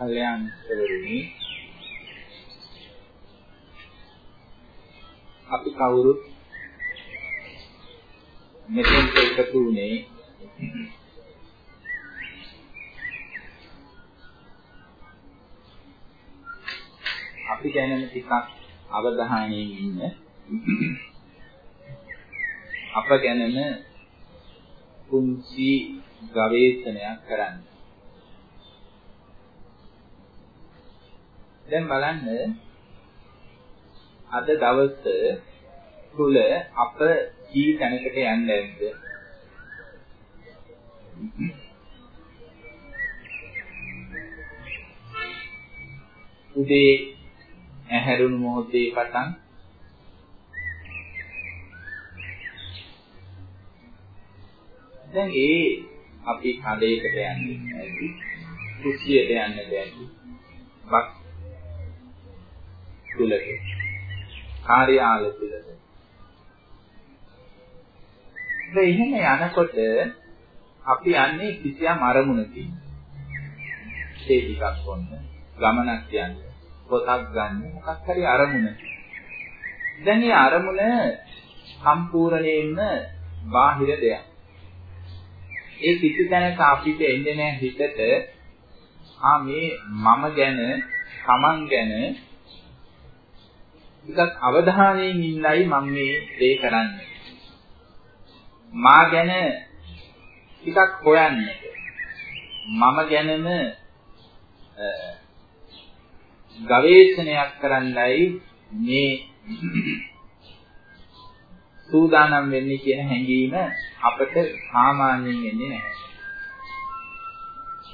කල්යාණ මිත්‍රවරුනි අපි කවුරුත් මෙතෙන් එකතු වුණේ අපි ගැනම ටිකක් අවධානයෙන් ඉන්න අප ගැනම කුංචි ගවේෂණයක් කරන්න. දැන් බලන්න අද දවස තුල අප කී තැනකට යන්නේ නැද්ද? උදේ ඇහැරුණු මොහොතේ පටන් දැන් ඒ අපි කඩේකට යන්නේ නැති කුස්සියට යන්න බැරි බස් තුලක කාර්යාල තුලක ඒ එහෙම යනකොට අපි යන්නේ කිසියම් අරමුණකින්. ඒ ටිකක් වොන්න ගමනක් යන්නේ පොතක් ගන්න මොකක් හරි අරමුණ දැන් මේ අරමුණ සම්පූර්ණයෙන්ම බාහිර දෙයක්. ඒ කිසි තැනක අපිට එන්නේ නැහැ හිතට ආ මේ මම ගැන තමන් ගැන ටිකක් අවධානයෙන් ඉන්නයි මම මේ දේ කරන්නේ මා ගැන ටිකක් හොයන්නට මම ගැනම ගවේෂණයක් කරන්නයි මේ සූදානම් වෙන්නේ කියන හැඟීම අපට සාමාන්‍යයෙන් එන්නේ නැහැ.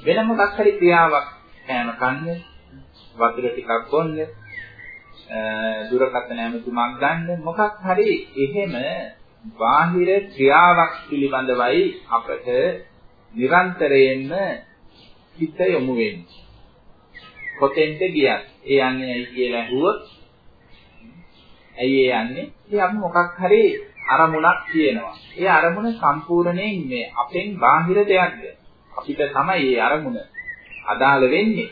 වෙන මොකක් හරි ක්‍රියාවක් කෑම කන්න, වතුර ටිකක් බොන්න, දුරකථන ඇමතුමක් ගන්න මොකක් හරි එහෙම බාහිර ක්‍රියාවක් පිළිබඳවයි අපට නිරන්තරයෙන්ම හිත යොමු වෙන්නේ. කොතෙන්ද ගියත් ඒ යන්නේ ඇයි කියලා ඇහුවොත් ඇයි ඒ යන්නේ? ඉතින් අපි මොකක් හරි අරමුණක් තියෙනවා. ඒ අරමුණ සම්පූර්ණයෙන් මේ අපෙන් බාහිර දෙයක්ද? අපිට තමයි මේ අරමුණ අදාළ වෙන්නේ.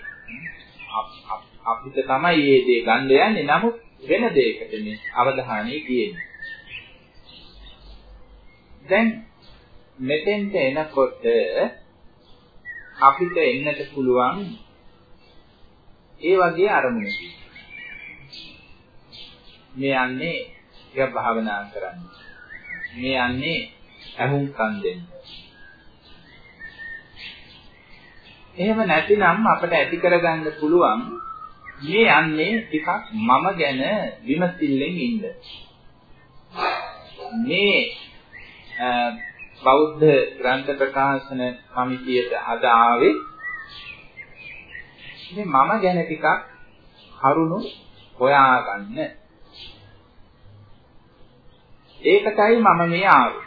අපිට තමයි මේ දේ ගන්න යන්නේ. නමුත් වෙන දෙයකට මේ අවධානය ගියන්නේ. දැන් මෙතෙන්ට එනකොට අපිට එන්නට පුළුවන් ඒ වගේ අරමුණකින්. මේ යන්නේ ටිකක් භාවනා කරන්න. මේ යන්නේ අහුම්කම් දෙන්න. එහෙම නැතිනම් අපිට ඇති කරගන්න පුළුවන් මේ යන්නේ ටිකක් මම ගැන විමසිල්ලෙන් ඉන්න. මේ බෞද්ධ ග්‍රන්ථ ප්‍රකාශන සමිතියට අද ආවේ මේ මම ගැන ටිකක් කරුණු හොයාගන්න. ඒකටයි මම මේ ආවේ.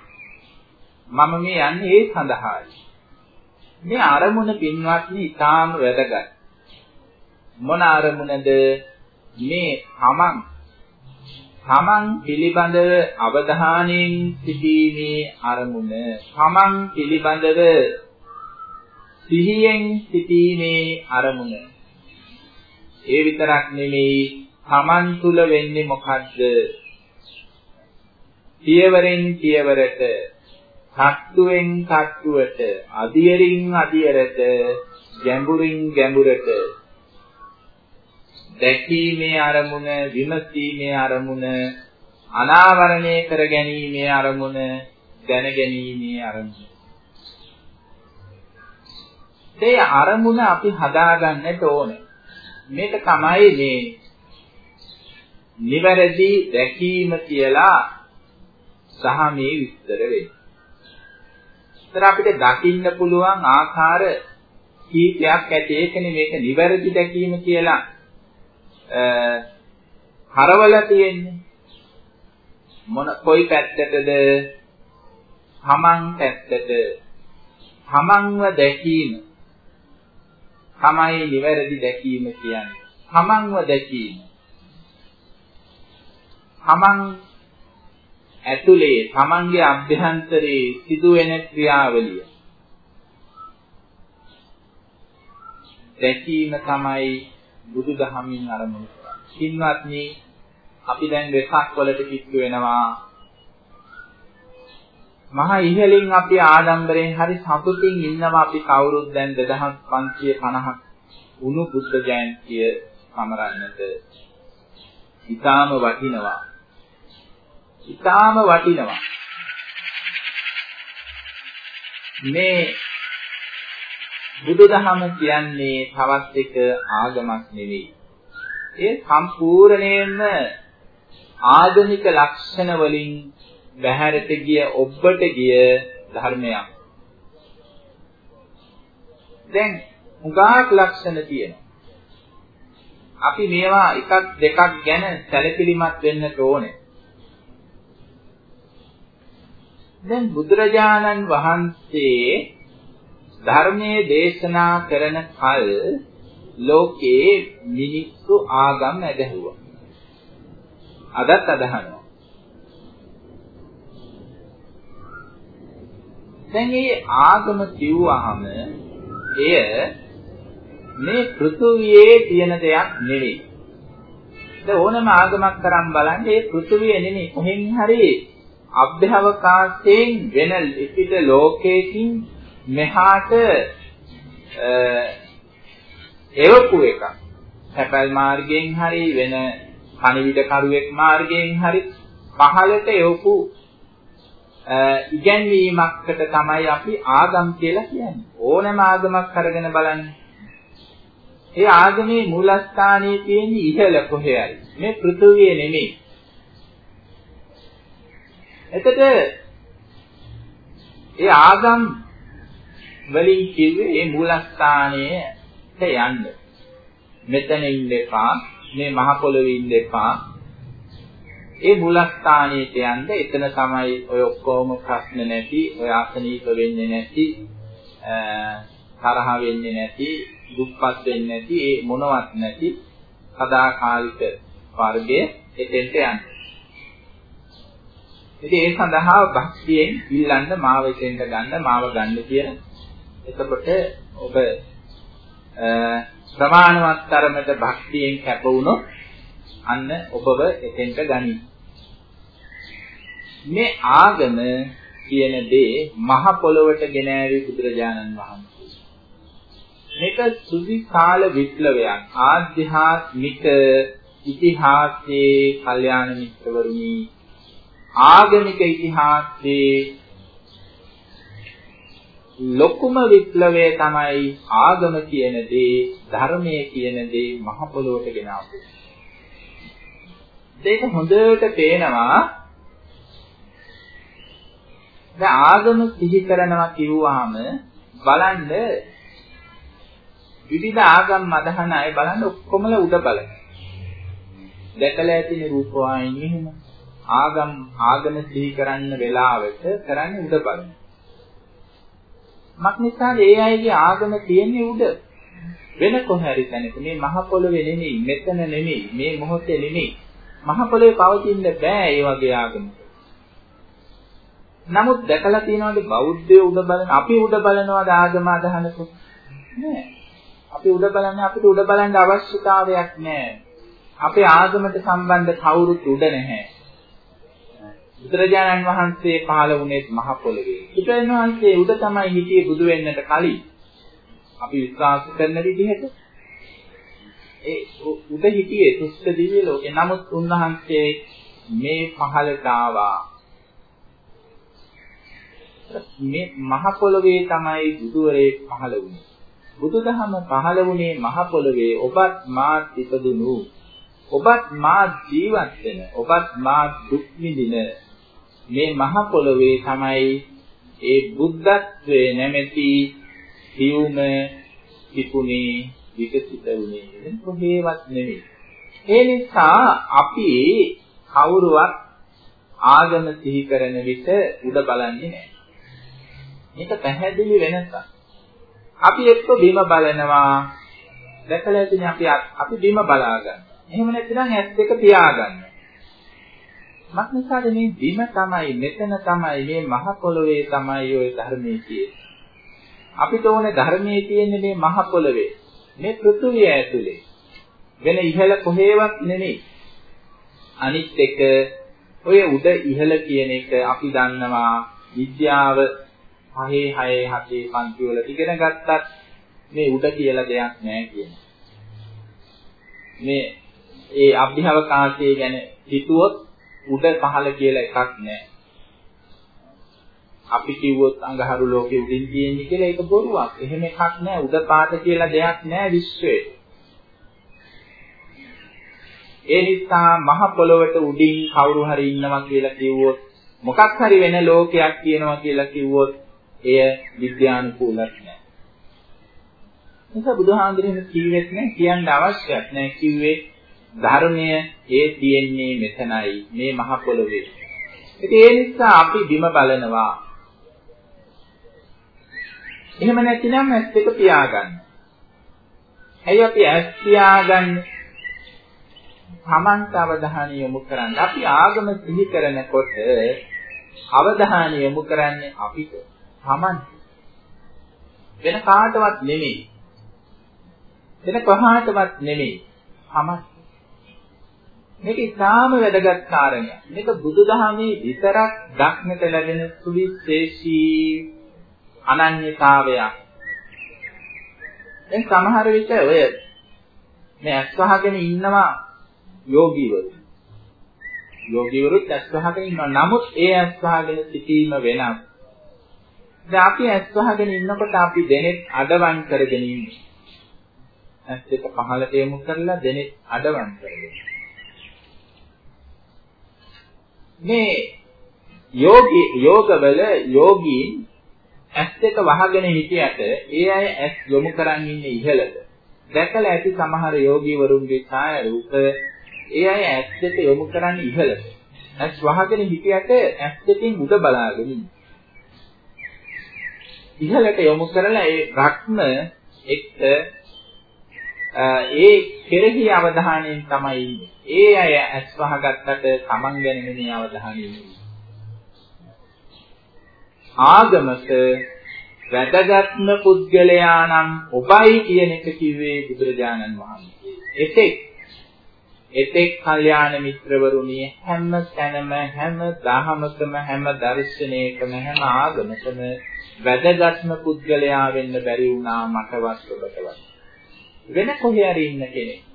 මම මේ යන්නේ ඒ සඳහායි. මේ අරමුණ පින්වත්නි ඊටාම වැදගත්. මොන අරමුණද? මේ තමන්. තමන් පිළිබඳව අවධානයෙන් සිටීමේ අරමුණ. තමන් පිළිබඳව සිහියෙන් සිටීමේ අරමුණ. ඒ විතරක් නෙමෙයි තමන් තුල වෙන්නේ මොකද්ද? පියවරෙන් පියවරට තට්ටුවෙන් තට්ටුවට අදියරින් අදියරට ගැඹුරින් ගැඹුරට. දැකීමේ අරමුණ විමසීමේ අරමුණ අනාවරණය කර ගැනීමේ අරමුණ දැන ගැනීමේ අරමුණ ඒ අරමුණ අපි හදාගන්නට ඕනේ මේක තමයි මේ නිවැරදි දැකීම කියලා සහ මේ විස්තර වෙන්නේ. ඒතර අපිට දකින්න පුළුවන් ආකාර කීපයක් ඇති. ඒකනේ මේක නිවැරදි දැකීම කියලා හරවල තියෙන්නේ. මොන කොයි පැත්තටද? තමන් පැත්තට. තමන්ව දැකීම. තමයි නිවැරදි දැකීම කියන්නේ. තමන්ව දැකීම. තමන් ඇතුලේ තමන්ගේ අභ්‍යන්තරයේ සිදුවෙන ක්‍රියාවලිය. දැකීම තමයි බුදුදහමින් අරමුණු කරන්නේ. කින්වත්නි අපි දැන් වෙසක් වලට කිට්ටු වෙනවා. මහා ඉහලින් අපි ආඩම්බරයෙන් හරි සතුටින් ඉන්නවා අපි කවුරුත් දැන් 2550ක් උණු බුද්ධ ජයන්තිය සමරන්නට. ඊටාම වටිනවා. ඊටාම වටිනවා. මේ බුදුදහම කියන්නේ තවත් එක ආගමක් නෙවෙයි. ඒ සම්පූර්ණයෙන්ම ආගමික ලක්ෂණ වලින් බහැරට ගිය ඔබට ගිය ධර්මයක්. දැන් උගාක් ලක්ෂණ තියෙනවා. අපි මේවා එකක් දෙකක් ගැන සැලකිලිමත් වෙන්න ඕනේ. දැන් බුදුරජාණන් වහන්සේ ධර්මයේ දේශනා කරන කල ලෝකේ මිනිස්සු ආගම් ඇදහුවා. අදත් අදහනවා. දැන් මේ ආගම කිව්වහම එය මේ පෘථුවියේ තියෙන දෙයක් නෙවෙයි. දැන් ඕනම ආගමක් කරන් බලන්න මේ පෘථුවිය නෙමෙයි කොහෙන් හරි අභ්‍යවකාශයෙන් වෙන ලිපිත ලෝකයකින් මෙහාට එවපු එකක්. සැපල් මාර්ගයෙන් හරි වෙන කණිවිඩ කරුවෙක් මාර්ගයෙන් හරි පහළට එවපු ඉගැන්වීමකට තමයි අපි ආගම් කියලා කියන්නේ. ඕනෑම ආගමක් අරගෙන බලන්න. ඒ ආගමේ මූලස්ථානයේ තියෙන ඉහළ කොහේ හරි. මේ පෘථුවිය නෙමෙයි. එතකොට ඒ ආගම් වලින් කිව්වේ මේ මූලස්ථානයට යන්න. මෙතන ඉන්න එපා, මේ මහ පොළොවේ ඉන්න එපා. ඒ මූලස්ථානයට යන්න එතන තමයි ඔය ඔක්කොම ප්‍රශ්න නැති, ඔය අසනීප වෙන්නේ නැති, තරහ වෙන්නේ නැති, දුක්පත් වෙන්නේ නැති, ඒ මොනවත් නැති සදාකාලික වර්ගයේ එතෙන්ට යන්න. ඉතින් ඒ සඳහා භක්තියෙන් ඉල්ලන්න මාව එතෙන්ට ගන්න මාව ගන්න කියන. එතකොට ඔබ ප්‍රමාණවත් තරමට භක්තියෙන් කැප වුණොත් අන්න ඔබව එතෙන්ට ගනි. මේ ආගම කියන දේ මහ පොළොවට ගෙන ඇවි බුදුරජාණන් වහන්සේ. මේක සුදි කාල විප්ලවයක් ආධ්‍යාත්මික ඉතිහාසයේ කල්යාණ මිත්‍රවරුනි ආගමික ඉතිහාසයේ ලොකුම විප්ලවය තමයි ආගම කියන දේ ධර්මයේ කියන දේ මහ පොළොවට ගෙන ආපු. ඒක හොඳට පේනවා දැන් ආගම සිහි කරනවා කිව්වහම බලන්න විවිධ ආගම් අදහන අය බලන්න ඔක්කොමලා උඩ බලන. දැකලා ඇතිනේ රූපවාහිනිය එහෙම. ආගම් ආගම සිහි කරන්න වෙලාවට කරන්නේ උඩ බලන. මක්නිසාද ඒ අයගේ ආගම තියෙන්නේ උඩ. වෙන කොහරි තැනක මේ මහ පොළොවේ නෙමෙයි, මෙතන නෙමෙයි, මේ මොහොතේ නෙමෙයි. මහ පොළොවේ පවතින්න බෑ ඒ වගේ ආගමක. නමුත් දැකලා තියෙනවාද බෞද්ධයෝ උඩ බලන අපි උඩ බලනවාද ආගම අදහනකොට නෑ අපි උඩ බලන්නේ අපිට උඩ බලන්න අවශ්‍යතාවයක් නෑ අපේ ආගමට සම්බන්ධ කවුරුත් උඩ නැහැ බුදුරජාණන් වහන්සේ පහළ වුණේ මහ පොළවේ. බුදුරජාණන් වහන්සේ උඩ තමයි හිටියේ බුදු වෙන්නට කලින්. අපි විශ්වාස කරන විදිහට ඒ උඩ හිටියේ සුස්ත දිව්‍ය ලෝකේ. නමුත් උන්වහන්සේ මේ පහළට ආවා. මේ මහ පොළවේ තමයි බුදුවරේ පහළ වුණේ. බුදුදහම පහළ වුණේ මහ පොළවේ ඔබත් මාත් ඉපදුණු ඔබත් මා ජීවත් වෙන ඔබත් මා දුක් විඳින මේ මහ පොළවේ තමයි ඒ බුද්ධත්වයේ නැමැති සියුම පිපුණේ විකසිත වුණේ කොහේවත් නෙවෙයි. ඒ නිසා අපි කවුරුවත් ආගම සිහි කරන විට උඩ බලන්නේ නැහැ. මේක පැහැදිලි වෙනසක්. අපි එක්ක බිම බලනවා දැකලා ඉතින් අපි අපි බිම බලා ගන්න. එහෙම නැත්නම් ඇස් දෙක පියාගන්න. මක්නිසාද මේ බිම තමයි මෙතන තමයි මේ මහ පොළවේ තමයි ওই ධර්මයේ තියෙන්නේ. අපිට ඕනේ ධර්මයේ තියෙන්නේ මේ මහ පොළවේ. මේ පෘථුවිය ඇතුලේ. වෙන ඉහළ කොහේවත් නෙමෙයි. අනිත් එක ඔය උඩ ඉහළ කියන එක අපි දන්නවා විද්‍යාව 6 6 7 පන්ති වල ඉගෙන ගත්තත් මේ උඩ කියලා දෙයක් නැහැ කියන. මේ ඒ අභ්‍යවකාශය ගැන හිතුවොත් උඩ පහළ කියලා එකක් නැහැ. අපි කිව්වොත් අඟහරු ලෝකෙ උඩින් තියෙන්නේ කියලා ඒක බොරුවක්. එහෙම එකක් නැහැ. උඩ පාත කියලා දෙයක් නැහැ විශ්වයේ. ඒ නිසා මහ පොළොවට උඩින් කවුරු හරි ඉන්නවා කියලා කිව්වොත් මොකක් හරි වෙන ලෝකයක් තියෙනවා කියලා කිව්වොත් එය විද්‍යානුකූලක් නෑ. නිසා බුදුහාඳුරේ කිව්වෙත් නෑ කියන්න අවශ්‍යත් නෑ කිව්වේ ධර්මය ඒ තියෙන්නේ මෙතනයි මේ මහ පොළොවේ. ඉතින් ඒ නිසා අපි බිම බලනවා. එහෙම නැතිනම් ඇස් දෙක පියාගන්න. ඇයි අපි ඇස් පියාගන්නේ? Tamanta අවධානය යොමු කරන්න. අපි ආගම සිහි කරනකොට අවධානය යොමු කරන්නේ අපිට. Tamanta. වෙන කාටවත් නෙමෙයි. වෙන කොහාටවත් නෙමෙයි. Tamanta. මේක ඉතාම වැදගත් කාරණයක්. මේක බුදුදහමේ විතරක් දක්නට ලැබෙන සුවිශේෂී අනන්‍යතාවයක්. දැන් සමහර විට ඔය මේ අස්වහගෙන ඉන්නවා යෝගීවරු. යෝගීවරුත් ඇස් වහගෙන ඉන්නවා. නමුත් ඒ ඇස් වහගෙන සිටීම වෙනස්. දැන් අපි ඇස් වහගෙන ඉන්නකොට අපි දෙනෙත් අඩවන් කරගෙන ඉන්නේ. ඇස් දෙක පහළට යොමු කරලා දෙනෙත් අඩවන් කරගෙන. මේ යෝගී යෝගවල යෝගීන් ඇස් දෙක වහගෙන හිටියට ඒ අය ඇස් යොමු කරන් ඉන්නේ ඉහළට. දැකලා ඇති සමහර යෝගීවරුන්ගේ ඡායාරූප ඒ අය ඇස් දෙක යොමු කරන්නේ ඉහළට. ඇස් වහගෙන හිටියට ඇස් දෙකෙන් උඩ බලාගෙන ඉන්නේ. ඉහළට යොමු කරලා ඒ රක්ම එක්ක ඒ කෙරෙහි අවධානයෙන් තමයි ඉන්නේ. ඒ අය ඇස් වහගත්තට Taman ගැන නෙමෙයි අවධානය යොමු ආගමක වැදගත්ම පුද්ගලයා නම් ඔබයි කියන එක කිව්වේ බුදුරජාණන් වහන්සේ. එතෙක් එතෙක් කල්යාණ මිත්‍රවරුනි හැම තැනම හැම දහමකම හැම දර්ශනයකම හැම ආගමකම වැදගත්ම පුද්ගලයා වෙන්න බැරි වුණා මටවත් ඔබටවත් වෙන කොහේ හරි ඉන්න කෙනෙක්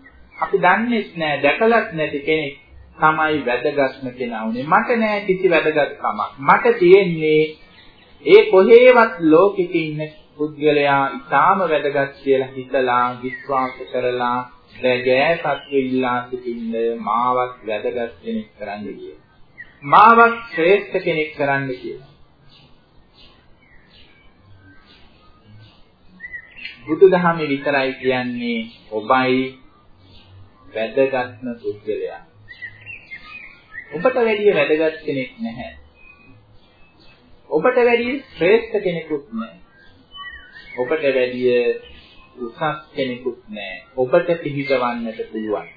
අපි දන්නේ නැහැ දැකලත් නැති කෙනෙක් තමයි වැදගත්ම කෙනා උනේ මට නෑ කිසි වැදගත්කමක් මට තියෙන්නේ ඒ කොහේවත් ලෝකෙක ඉන්න පුද්ගලයා ඊටාම වැදගත් කියලා හිතලා විශ්වාස කරලා රැගෑ සත්‍ය ඉල්ලා සිටින්න මාවත් වැදගත් කෙනෙක් කරන්න කියලා. මාවත් ශ්‍රේෂ්ඨ කෙනෙක් කරන්න කියලා. බුදුදහමේ විතරයි කියන්නේ ඔබයි වැදගත්ම පුද්ගලයා. ඔබට වැඩිය වැදගත් කෙනෙක් නැහැ. ඔබට වැඩිය ශ්‍රේෂ්ඨ කෙනෙකුත් නැහැ. ඔබට වැඩිය උසස් කෙනෙකුත් නැහැ. ඔබට පිළිගවන්නට පුළුවන්.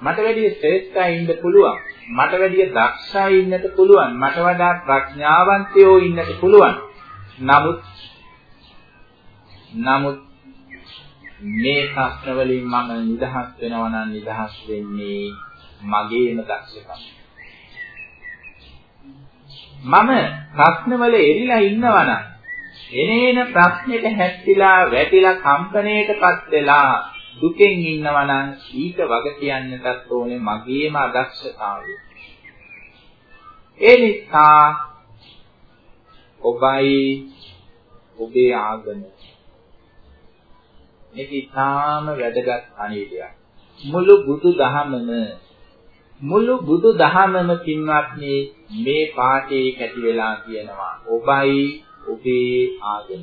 මට වැඩිය ශ්‍රේෂ්ඨයි ඉන්න පුළුවන්. මට වැඩිය දක්ෂයි ඉන්නට පුළුවන්. මට වඩා ප්‍රඥාවන්තයෝ ඉන්නට පුළුවන්. නමුත් නමුත් මේ ප්‍රශ්න වලින් මම නිදහස් වෙනවා නම් නිදහස් වෙන්නේ මගේම දක්ෂකම. මම ප්‍රශ්නවල එරිලා ඉන්නවා නම් එනේන ප්‍රශ්නෙට හැස්තිලා වැටිලා කම්පණයටපත් වෙලා දුකෙන් ඉන්නවා නම් ඊට වග කියන්නටත් ඕනේ මගේම අදක්ෂතාවය. ඒ නිසා ඔබයි ඔබේ ආගම මේක ඉතාම වැදගත් අනීතියක්. මුළු බුදු දහමම මුළු බුදු දහමම පින්වත්නි මේ පාඩේ කැටි වෙලා කියනවා. ඔබයි ඔබේ ආගම.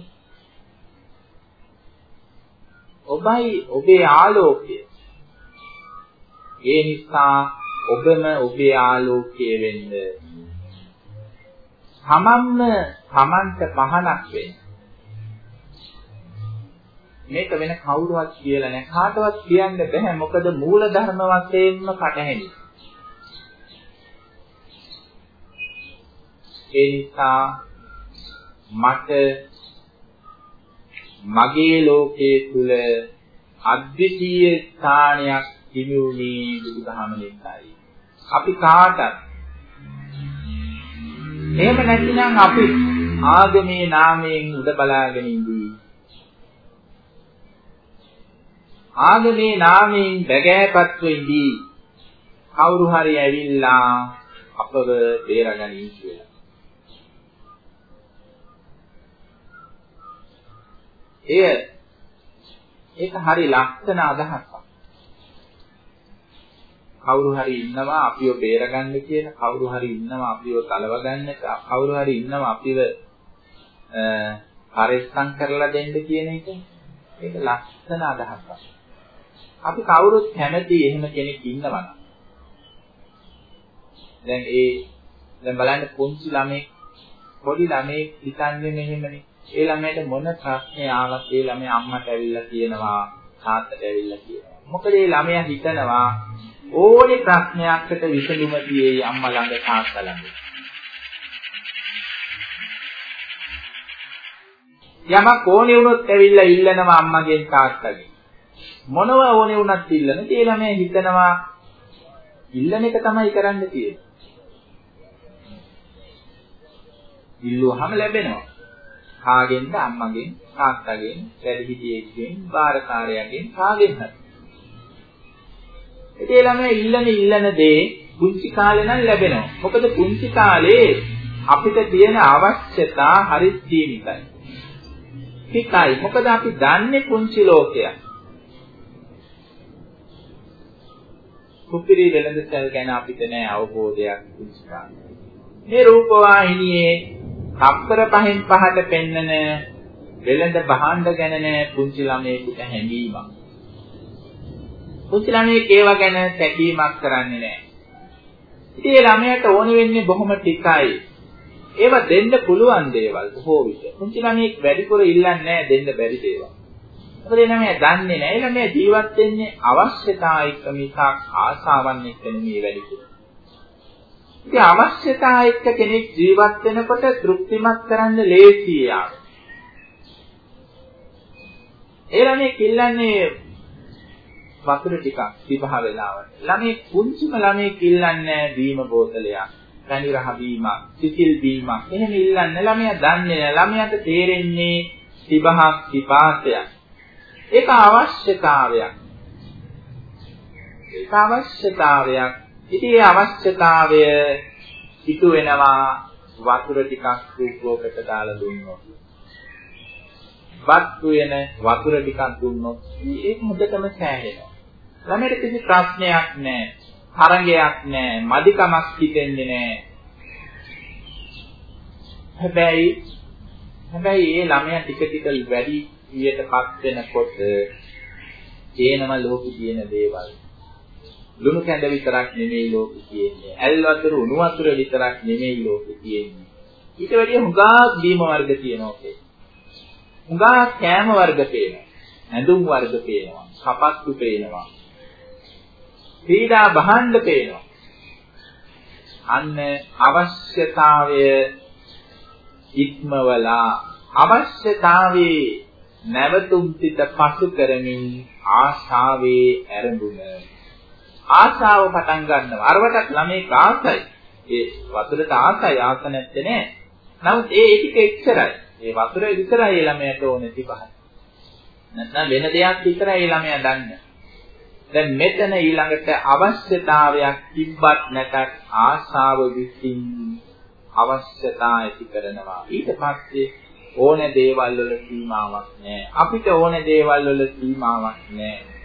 ඔබයි ඔබේ ආලෝකය. ඒ නිසා ඔබම ඔබේ ආලෝකය වෙන්න. තමන්ම තමන්ට පහනක් වෙන්න. මේක වෙන කවුරුවත් කියලා නැහැ. කාටවත් කියන්න බෑ. මොකද මූල ධර්ම වශයෙන්ම කටහැනි. ඒ නිසා මට මගේ ලෝකයේ තුල අද්විතීය ස්ථානයක් හිමි වුණේ බුදුදහම නිසායි. අපි කාටත් එහෙම නැතිනම් අපි ආගමේ නාමයෙන් උඩ බලාගෙන ඉඳී. ආගමේ නාමයෙන් බැගෑපත්ව ඉඳී. කවුරු හරි ඇවිල්ලා අපව බේරගනින් කියලා. එය ඒක හරි ලක්ෂණ අදහසක්. කවුරු හරි ඉන්නවා අපිව බේරගන්න කියන කවුරු හරි ඉන්නවා අපිව කලව ගන්න කවුරු හරි ඉන්නවා අපිව පරිස්සම් කරලා දෙන්න කියන එක ඒක ලක්ෂණ අදහසක්. අපි කවුරුත් කැමති එහෙම කෙනෙක් ඉන්නවා. දැන් ඒ දැන් බලන්න පුංචි ළමෙක් පොඩි ළමෙක් හිතන්නේ මෙහෙමනේ. ඒ ළමයට මොන ප්‍රශ්නේ ආවත් ඒ ළමයා අම්මට ඇවිල්ලා කියනවා තාත්තට ඇවිල්ලා කියනවා. මොකද ඒ ළමයා හිතනවා ඕනේ ප්‍රශ්නයකට විසඳුම තියෙයි අම්මා ළඟ තාත්තා ළඟ. යමක් ඕනේ වුණොත් ඇවිල්ලා ඉල්ලනවා අම්මගෙන් තාත්තගෙන්. මොනව ඕනේ වුණත් ඉල්ලන. ඒ ළමයා හිතනවා ඉල්ලන එක තමයි කරන්න තියෙන්නේ. ඉල්ලුවාම ලැබෙනවා. කාගෙන්ද අම්මගෙන්, තාත්තගෙන්, වැඩිහිටියෙක්ගෙන්, බාරකාරයාගෙන් කාගෙන් හරි. ඒ ළමයා ඉල්ලන ඉල්ලන දේ පුංචි කාලේ නම් ලැබෙනවා. මොකද පුංචි කාලේ අපිට තියෙන අවශ්‍යතා හරි සීමිතයි. හිතයි. මොකද අපි දන්නේ පුංචි ලෝකයක්. කුපිරි වෙළඳ සැල් ගැන අපිට නෑ අවබෝධයක් පුංචි කාලේ. මේ රූප වාහිනියේ තප්පර පහෙන් පහට පෙන්නන වෙළඳ භාණ්ඩ ගැන නෑ පුංචි ළමයෙකුට හැඟීමක්. පුංචි ළමයෙක් ඒව ගැන තැකීමක් කරන්නේ නෑ. ඉතින් ඒ ළමයාට ඕන වෙන්නේ බොහොම ටිකයි. ඒව දෙන්න පුළුවන් දේවල් බොහෝ විට. පුංචි ළමයෙක් වැඩිපුර ඉල්ලන්නේ නෑ දෙන්න බැරි දේවල්. මොකද ඒ ළමයා දන්නේ නෑ. ඒ ළමයා ජීවත් වෙන්නේ අවශ්‍යතා එක්ක මිසක් ආසාවන් එක්ක නෙමෙයි වැඩිපුර. ඉතින් අවශ්‍යතා එක්ක කෙනෙක් ජීවත් වෙනකොට තෘප්තිමත් කරන්න ලේසියි යාව. ඒ ළමයි කිල්ලන්නේ වතුර ටිකක් විභහ වෙලාවට. ළමයි කුංචිම ළමයි කිල්ලන්නේ බීම බෝතලයක්, පැණි රහ බීමක්, සිසිල් බීමක්. එහෙම ඉල්ලන්නේ ළමයා දන්නේ නැහැ. ළමයාට තේරෙන්නේ විභහක් විපාසයක්. ඒක අවශ්‍යතාවයක්. ඒක අවශ්‍යතාවයක්. ඉතින් ඒ අවශ්‍යතාවය ඉටු වෙනවා වතුර ටිකක් රූපෝකට දාලා දුන්නොත්. වත් වෙන වතුර ටිකක් දුන්නොත් ඒක මුදටම සෑහෙනවා. ළමයට කිසි ප්‍රශ්නයක් නැහැ. තරංගයක් නැහැ. මදිකමක් හිතෙන්නේ නැහැ. හැබැයි හැබැයි ඒ ළමයා ටික ටික වැඩි වියටපත් වෙනකොට තේනම ලෝකෙ තියෙන දේවල් ලුණු කැඳ විතරක් නෙමෙයි ලෝකෙ තියෙන්නේ. ඇල් වතුර උණු වතුර විතරක් නෙමෙයි ලෝකෙ තියෙන්නේ. ඊට වැඩිය හුඟා දීම වර්ග තියෙනවා ඔකේ. හුඟා කෑම වර්ග තියෙනවා. ඇඳුම් වර්ග පේනවා. සපත්තු පේනවා. ක්‍රීඩා භාණ්ඩ පේනවා. අන්න අවශ්‍යතාවය ඉක්මවලා අවශ්‍යතාවේ නැවතුම් සිත පසු කරමින් ආශාවේ ඇරඹුණ ආශාව පටන් ගන්නවා. අරවට ළමේ ආසයි. ඒ වතුරට ආසයි ආස නැත්තේ නෑ. නමුත් ඒ ටික එච්චරයි. ඒ වතුර විතරයි ළමයට ඕනේ තිබහයි. නැත්නම් වෙන දෙයක් විතරයි ළමයා දන්නේ. දැන් මෙතන ඊළඟට අවශ්‍යතාවයක් තිබ්බත් නැතත් ආශාව විසින් අවශ්‍යතා ඇති කරනවා. ඊට පස්සේ ඕන දේවල් වල සීමාවක් නැහැ. අපිට ඕන දේවල් වල සීමාවක් නැහැ.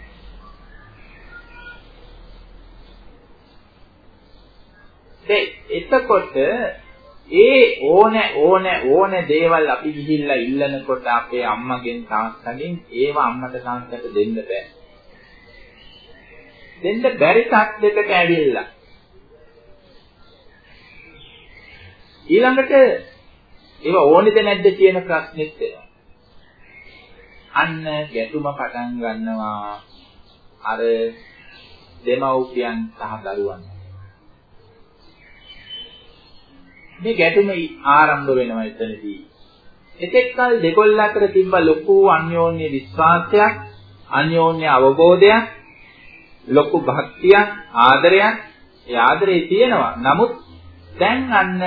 දැන් එතකොට ඒ ඕන ඕන ඕන දේවල් අපි ගිහිල්ලා ඉල්ලනකොට අපේ අම්මගෙන් තාත්තගෙන් ඒව අම්මට තාත්තට දෙන්න බෑ. දෙන්න බැරි තත්යකට ඇවිල්ලා. ඊළඟට ඒව ඕනේද නැද්ද කියන ප්‍රශ්නෙත් එනවා. අන්න ගැටුම පටන් ගන්නවා අර දෙමව්පියන් සහ දරුවන්. මේ ගැටුම ආරම්භ වෙනවා එතනදී. එතෙක් කල දෙකොල්ල අතර තිබ්බ ලොකු අන්‍යෝන්‍ය විශ්වාසයක්, අන්‍යෝන්‍ය අවබෝධයක්, ලොකු භක්තියක්, ආදරයක්, ඒ ආදරේ තියෙනවා. නමුත් දැන් අන්න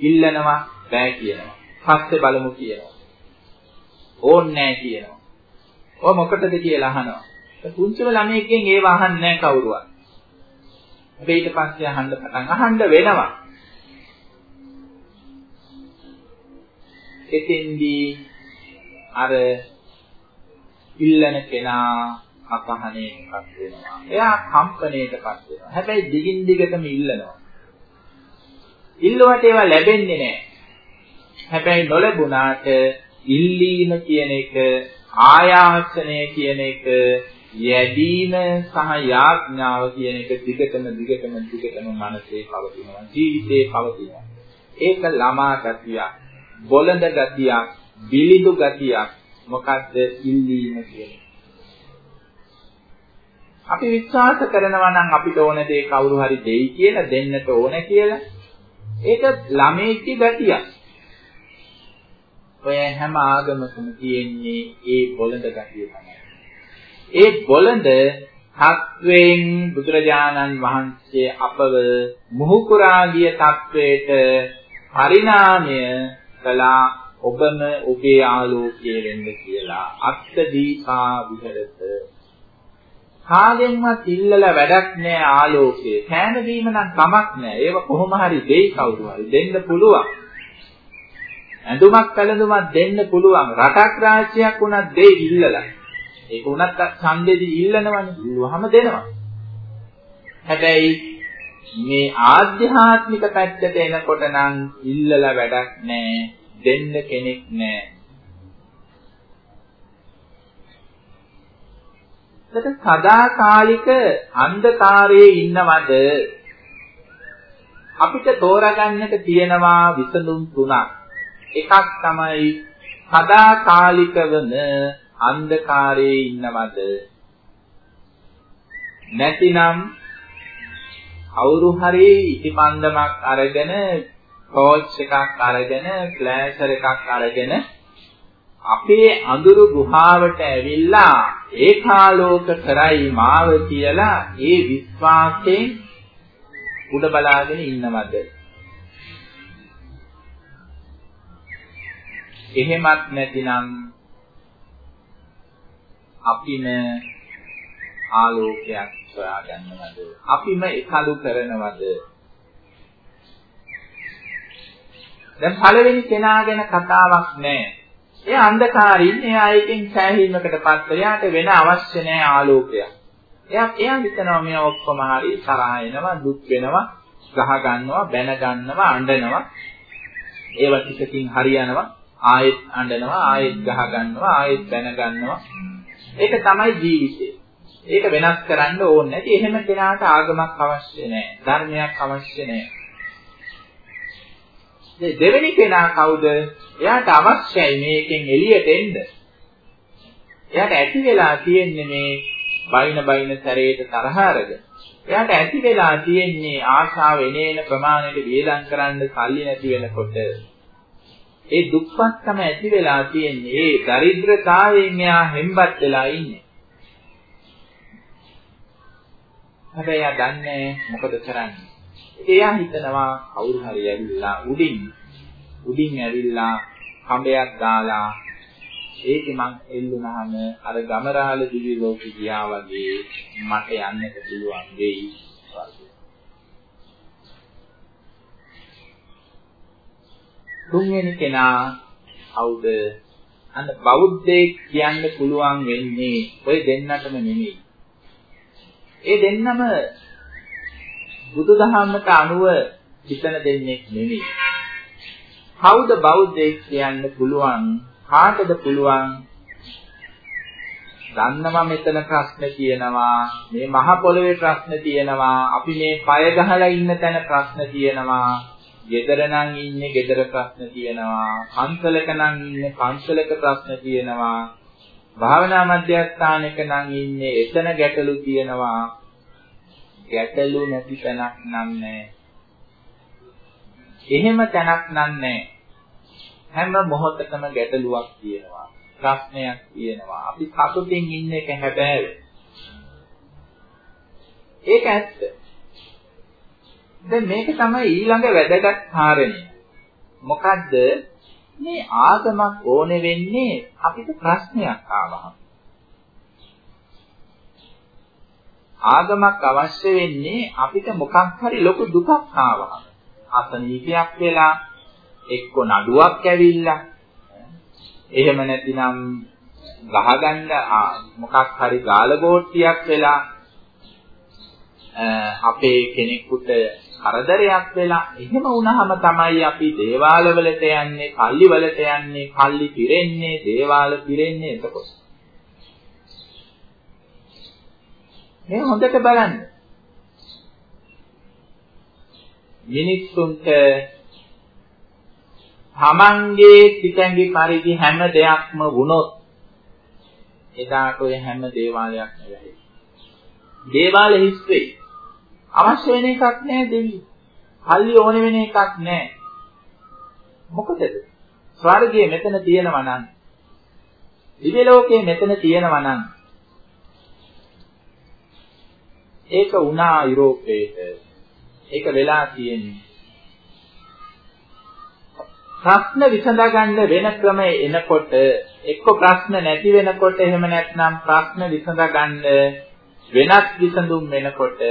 ඉල්ලනවා බෑ කියනවා. පස්සේ බලමු කියනවා. ඕන්නේ නැහැ කියනවා. ඔය මොකටද කියලා අහනවා. පුංචිම ළමයෙක්ගෙන් ඒව අහන්නේ නැහැ කවුරුවත්. හැබැයි ඊට පස්සේ අහන්න පටන් අහන්න වෙනවා. එතෙන්දී අර ඉල්ලන කෙනා අසහනයටපත් වෙනවා. එයා කම්පණයටපත් වෙනවා. හැබැයි දිගින් දිගටම ඉල්ලනවා. ඉල්ලුවට ඒවා ලැබෙන්නේ නැහැ. හැබැයි නොලැබුණාට ඉල්ලීම කියන එක ආයාචනය කියන එක යැදීම සහ යාඥාව කියන එක දිගටම දිගටම දිගටම මනසේ පවතිනවා. ජීවිතේ පවතිනවා. ඒක ළමා ගතියක් බොළඳ ගතියක් බිලිඳු ගතියක්. මොකද්ද ඉල්ලීම කියන්නේ? අපි විශ්වාස කරනවා නම් අපිට ඕන දේ කවුරු හරි දෙයි කියලා දෙන්නට ඕන කියලා. ඒක ළමේකේ ගතියක්. ඔය හැම ආගමකම තියෙන්නේ ඒ බොළඳ ගතිය තමයි. ඒ බොළඳ හත්වෙන් බුදුරජාණන් වහන්සේ අපව මුහුකුරා ගිය තත්වයට පරිණාමය කළා ඔබම ඔබේ ආලෝකයේ වෙන්න කියලා. අත්ත දීපා විහෙරත. කාගෙන්වත් ඉල්ලලා වැඩක් නෑ ආලෝකය. කෑම දීම නම් කමක් නෑ. ඒව කොහොම හරි දෙයි කවුරු හරි දෙන්න පුළුවන්. ඇඳුමක් පැළඳුමක් දෙන්න පුළුවන් රටක් රාජ්‍යයක් උනත් දෙයි ඉල්ලලා. ඒක උනත් ඡන්දෙදි ඉල්ලනවනේ. ඉල්ලුවහම දෙනවා. හැබැයි මේ ආධ්‍යාත්මික පැත්තට එනකොට නම් ඉල්ලලා වැඩක් නැහැ. දෙන්න කෙනෙක් නැහැ. එතකොට සදාකාලික අන්ධකාරයේ ඉන්නවද අපිට තෝරගන්නට තියෙනවා විසඳුම් තුනක්. එකක් තමයි සදාකාලිකවම අන්ධකාරයේ ඉන්නවද? නැතිනම් කවුරු හරි ඉටිපන්දමක් අරගෙන ටෝච් එකක් අරගෙන ෆ්ලෑෂර් එකක් අරගෙන අපේ අඳුරු ගුහාවට ඇවිල්ලා ඒකාලෝක කරයි මාව කියලා ඒ විශ්වාසයෙන් උඩ බලාගෙන ඉන්නවද? එහෙමත් නැතිනම් අපිම ආලෝකයක් සොයාගන්නවද? අපිම එකලු කරනවද? දැන් පළවෙනි කෙනා ගැන කතාවක් නැහැ. ඒ අන්ධකාරින් එයා එකෙන් සෑහීමකටපත් එයාට වෙන අවශ්‍ය නැහැ ආලෝකයක්. එයා එයා හිතනවා මේ ඔක්කොම හරි තරහ එනවා, දුක් වෙනවා, ගහ ගන්නවා, බැන ගන්නවා, අඬනවා. ඒව ටිකකින් හරියනවා. ආයෙත් අඬනවා ආයෙත් ගහ ගන්නවා ආයෙත් බැන ගන්නවා ඒක තමයි ජීවිතේ ඒක වෙනස් කරන්න ඕනේ නැති. එහෙම කෙනාට ආගමක් අවශ්‍ය නැහැ. ධර්මයක් අවශ්‍ය නැහැ. දෙවෙනි කෙනා කවුද? එයාට අවශ්‍යයි මේකෙන් එළියට එන්න. එයාට ඇති වෙලා තියෙන්නේ මේ බයින බයින සැරේට තරහ අරගෙන. එයාට ඇති වෙලා තියෙන්නේ ආශාව එනේන ප්‍රමාණයට වියදම් කරන්න සල්ලි නැති වෙනකොට. ඒ දුක්පත්කම ඇති වෙලා තියෙන්නේ ඒ දරිද්‍රතාවයෙන් එයා හෙම්බත් වෙලා ඉන්නේ. හැබැයි එයා දන්නේ මොකද කරන්නේ. එයා හිතනවා කවුරු හරි ඇවිල්ලා උඩින් උඩින් ඇවිල්ලා කඹයක් දාලා ඒකේ මං එල්ලුනහම අර ගමරාල දිවි ලෝකෙ ගියා වගේ මට යන්නට පුළුවන් වෙයි තුන්වෙනි කෙනා කවුද? අන්න බෞද්ධයෙක් කියන්න පුළුවන් වෙන්නේ ඔය දෙන්නටම නෙමෙයි. ඒ දෙන්නම බුදුදහමට අනුව හිතන දෙන්නෙක් නෙමෙයි. කවුද බෞද්ධයෙක් කියන්න පුළුවන්? කාටද පුළුවන්? දන්නවා මෙතන ප්‍රශ්න තියෙනවා මේ මහ පොළවේ ප්‍රශ්න තියෙනවා අපි මේ පය ගහලා ඉන්න තැන ප්‍රශ්න තියෙනවා ගෙදර නම් ඉන්නේ ගෙදර ප්‍රශ්න තියෙනවා. පන්සලක නම් ඉන්නේ පන්සලක ප්‍රශ්න තියෙනවා. භාවනා මධ්‍යස්ථානයක නම් ඉන්නේ එතන ගැටලු තියෙනවා. ගැටලු නැති තැනක් නම් නැහැ. එහෙම තැනක් නම් නැහැ. හැම මොහොතකම ගැටලුවක් තියෙනවා. ප්‍රශ්නයක් තියෙනවා. අපි සතුටින් ඉන්න එක හැබෑව. ඒක ඇත්ත. දැන් මේක තමයි ඊළඟ වැදගත් කාරණය. මොකද්ද? මේ ආගමක් ඕනේ වෙන්නේ අපිට ප්‍රශ්නයක් ආවහම. ආගමක් අවශ්‍ය වෙන්නේ අපිට මොකක් හරි ලොකු දුකක් ආවහම. අසනීපයක් වෙලා එක්ක නඩුවක් ඇවිල්ලා එහෙම නැතිනම් ගහගන්න මොකක් හරි ගාලගෝට්ටියක් වෙලා අපේ කෙනෙකුට කරදරයක් වෙලා එහෙම වුණාම තමයි අපි දේවාල වලට යන්නේ, කල්ලි වලට යන්නේ, කල්ලි පිරෙන්නේ, දේවාල පිරෙන්නේ එතකොට. මේ හොඳට බලන්න. මිනිස්සුන්ට තමන්ගේ සිතැඟි පරිදි හැම දෙයක්ම වුණොත් එදාට ඔය හැම දේවාලයක් නෙවෙයි. දේවාල හිස් වෙයි. අවශ්‍ය වෙන එකක් නෑ දෙවියෝ. කල්ලි ඕන වෙන එකක් නෑ. මොකටද? ස්වර්ගයේ මෙතන තියෙනවා නම් දිව්‍ය ලෝකයේ මෙතන තියෙනවා නම් ඒක වුණා යුරෝපේට. ඒක වෙලා තියෙන්නේ. ප්‍රශ්න විසඳගන්න වෙන ක්‍රම එනකොට එක්ක ප්‍රශ්න නැති වෙනකොට එහෙම නැත්නම් ප්‍රශ්න විසඳගන්න වෙනත් විසඳුම් වෙනකොට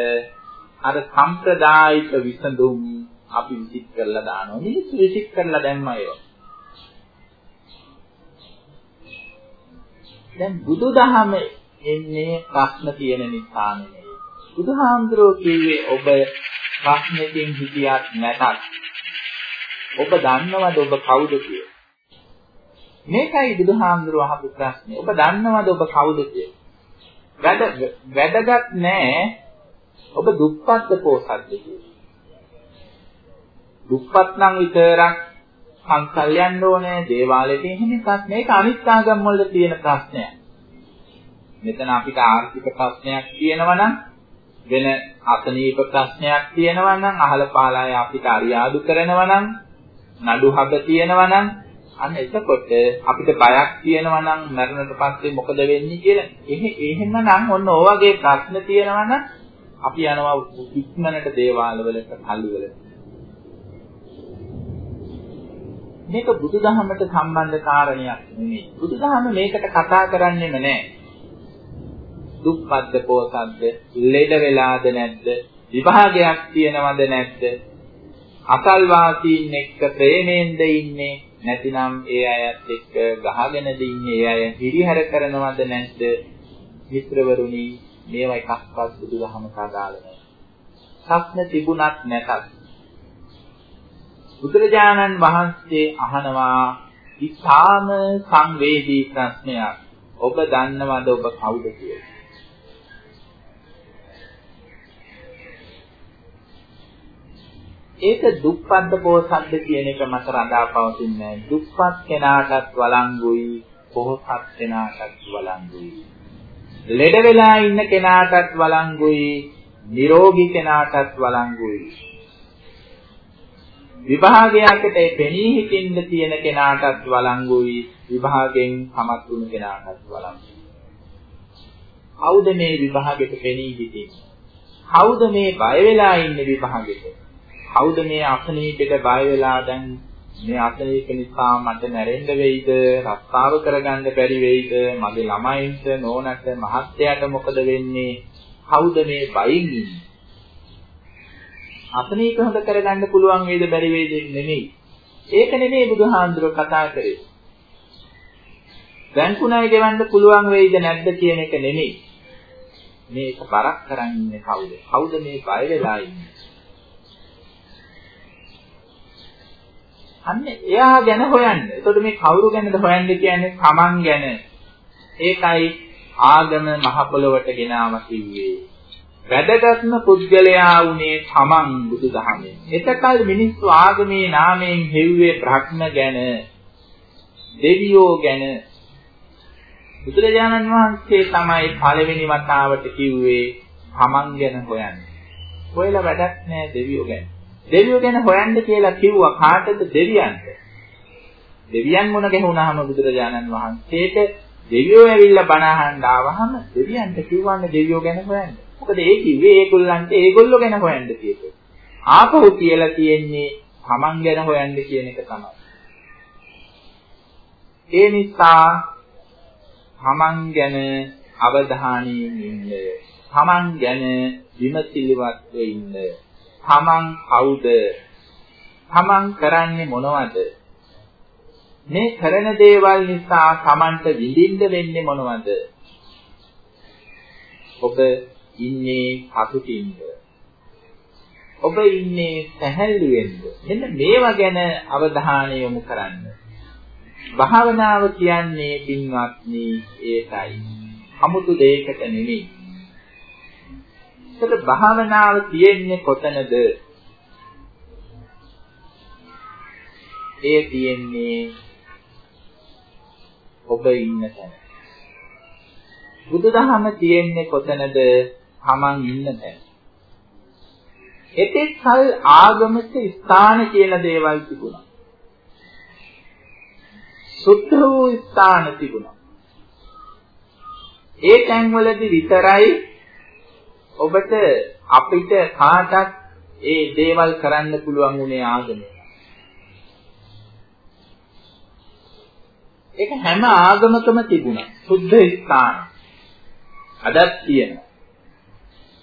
අර සම්ප්‍රදායික විසඳුම් අපි විසික් කරලා දානවා. මිනිස්සු විසික් කරලා දැම්මා ඒවා. දැන් බුදුදහම එන්නේ ප්‍රශ්න තියෙන නිසා නෙමෙයි. බුදුහාමුදුරුවෝ කිව්වේ ඔබ ප්‍රශ්නකින් හිතියක් නැතත් ඔබ දන්නවද ඔබ කවුද කියලා? මේකයි බුදුහාමුදුරුවෝ අහපු ප්‍රශ්නේ. ඔබ දන්නවද ඔබ කවුද කියලා? වැඩ වැඩගත් නෑ ඔබ දුප්පත්ද පොසත්ද කියලා. දුප්පත් නම් විතරක් සංකල් යන්න ඕනේ දේවාලෙට එහෙම එකක් මේක අනිත් ආගම් වල තියෙන ප්‍රශ්නයක්. මෙතන අපිට ආර්ථික ප්‍රශ්නයක් තියෙනවා නම් වෙන අසනීප ප්‍රශ්නයක් තියෙනවා නම් අහල පහලයි අපිට අරියාදු කරනවා නම් නඩු හග තියෙනවා නම් අන්න එතකොට අපිට බයක් තියෙනවා නම් මරණයට පස්සේ මොකද වෙන්නේ කියලා එහෙ එහෙමනම් ඔන්න ඔය වගේ ප්‍රශ්න තියෙනවා නම් අපි යනවා ඉක්මනට දේවාල වලට කල්ලි වලට මේක බුදුදහමට සම්බන්ධ කාරණයක් නෙමෙයි. බුදුදහම මේකට කතා කරන්නේම නැහැ දුක්පත්ද පොසත්ද ලෙඩ වෙලාද නැද්ද විභාගයක් තියෙනවද නැද්ද අසල්වාසීන් එක්ක ප්‍රේමෙන්ද ඉන්නේ නැතිනම් ඒ අයත් එක්ක ගහගෙනද ඉන්නේ ඒ අය හිරිහැර කරනවද නැද්ද මිත්‍රවරුනි මේවා එකක්වත් බුදුදහමට අදාළ නැහැ. ප්‍රශ්න තිබුණත් නැතත් බුදුරජාණන් වහන්සේ අහනවා ඉතාම සංවේදී ප්‍රශ්නයක්. ඔබ දන්නවද ඔබ කවුද කියලා? ඒක දුප්පත්ද පොහොසත්ද කියන එක මත රඳා පවතින්නේ නැහැ. දුප්පත් කෙනාටත් වළංගුයි, පොහොසත් කෙනාටත් වළංගුයි. ලෙඩ වෙලා ඉන්න කෙනාටත් වළංගුයි, නිරෝගී කෙනාටත් වළංගුයි. විභාගයකට පෙනී හිටින්න තියෙන කෙනාටත් වළංගුයි, විභාගයෙන් සමත් වුණු කෙනාටත් වළංගුයි. කවුද මේ විභාගෙට පෙනී හිටින්නේ? කවුද මේ බය වෙලා ඉන්නේ විභාගෙට? කවුද මේ අසනීපෙට බය වෙලා දැන් මේ අසනීප නිසා මට මැරෙන්න වෙයිද? රස්සාව කරගන්න බැරි වෙයිද? මගේ ළමයින්ට නෝනට මහත්තයාට මොකද වෙන්නේ? කවුද මේ බයින් ඉන්නේ? අසනීප හොඳ කරගන්න පුළුවන් වේද බැරි වේද නෙමෙයි. ඒක නෙමෙයි බුදුහාඳුර කතා කරේ. බැංකුණයි ගෙවන්න පුළුවන් වෙයිද නැද්ද කියන එක නෙමෙයි. මේක බරක් කරන් ඉන්නේ කවුද? කවුද මේ බය වෙලා ඉන්නේ? අන්න එයා ගැන හොයන්න. එතකොට මේ කවුරු ගැනද හොයන්න කියන්නේ? තමන් ගැන. ඒකයි ආගම මහ පොළොවට ගෙනාව කිව්වේ. වැදගත්ම පුද්ගලයා වුණේ තමන් බුදුදහමේ. එතකල් මිනිස්සු ආගමේ නාමයෙන් හෙව්වේ බ්‍රහ්ම ගැන, දෙවියෝ ගැන. බුදුරජාණන් වහන්සේ තමයි පළවෙනි වතාවට කිව්වේ තමන් ගැන හොයන්න. හොයලා වැඩක් නෑ දෙවියෝ ගැන. දෙවියෝ ගැන හොයන්න කියලා කිව්වා කාටද දෙවියන්ට. දෙවියන් මොන ගැහුණාම බුදුරජාණන් වහන්සේට දෙවියෝ ඇවිල්ලා බණ අහන්න ආවහම දෙවියන්ට කිව්වන්නේ දෙවියෝ ගැන හොයන්න. මොකද ඒ කිව්වේ ඒගොල්ලන්ට ඒගොල්ලෝ ගැන හොයන්න කියලා. ආපහු කියලා තියෙන්නේ Taman ගැන හොයන්න කියන එක තමයි. ඒ නිසා Taman ගැන අවධානයෙන් ඉන්න. Taman ගැන විමසිලිවත්ව ඉන්න. Taman කවුද? Taman කරන්නේ මොනවද? මේ කරන දේවල් නිසා Tamanට විඳින්න වෙන්නේ මොනවද? ඔබ ඉන්නේ අතුටින්ද? ඔබ ඉන්නේ සැහැල්ලුවෙන්ද? මෙන්න මේවා ගැන අවධානය යොමු කරන්න. භාවනාව කියන්නේ පින්වත්නි ඒකයි. 아무තු දෙයකට නෙමෙයි. ඒකට භාවනාව තියෙන්නේ කොතනද? ඒ තියෙන්නේ ඔබ ඉන්න තැන. බුදුදහම තියෙන්නේ කොතනද? Taman ඉන්න තැන. එතෙක් කල ආගමක ස්ථාන කියලා දේවල් තිබුණා. සුද්ධ වූ ස්ථාන තිබුණා. ඒ තැන්වලදී විතරයි ඔබට අපිට කාටත් ඒ දේවල් කරන්න පුළුවන් උනේ ආගමේ. ඒක හැම ආගමකම තිබුණා. සුද්ධ ස්ථාන. අදත් තියෙනවා.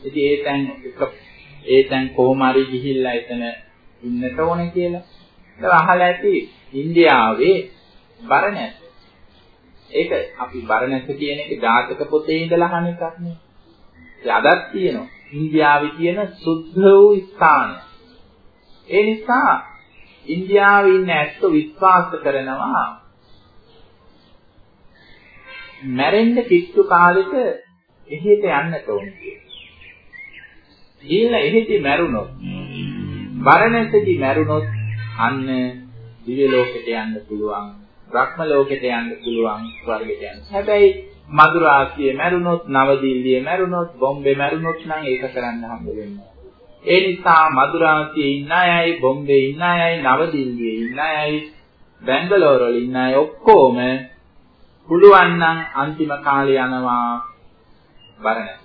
ඉතින් ඒ තැන් එක ඒ තැන් කොහොම හරි ගිහිල්ලා එතන ඉන්නට ඕනේ කියලා. ඒක අහලා ඇති ඉන්දියාවේ බරණැස. ඒක අපි බරණැස කියන එක ජාතක පොතේ ඉඳලා අහන එකක් නේ. ඒ අදත් තියෙනවා. ඉන්දියාවේ තියෙන සුද්ධ වූ ස්ථාන. ඒ නිසා ඉන්දියාවේ ඉන්න ඇත්තෝ විශ්වාස කරනවා මැරෙන්න කිට්ටු කාලෙක එහෙට යන්නට ඕනේ කියලා. ගිහිල්ලා එහෙදි මැරුණොත් බරණැසදී මැරුණොත් අන්න දිව්‍ය ලෝකෙට යන්න පුළුවන් බ්‍රහ්ම ලෝකෙට යන්න පුළුවන් ස්වර්ගයට යන්න. හැබැයි මදුරාසියේ මැරුණොත් නවදිල්ලියේ මැරුණොත් බොම්බේ මැරුණොත් නම් ඒක කරන්න හම්බ වෙන්නේ ඒ නිසා මදුරාසියේ ඉන්න අයයි බොම්බේ ඉන්න අයයි නවදිල්ලියේ ඉන්න අයයි බැංගලෝර වල ඉන්න අය ඔක්කොම පුළුවන් නම් අන්තිම කාලේ යනවා බරණැස.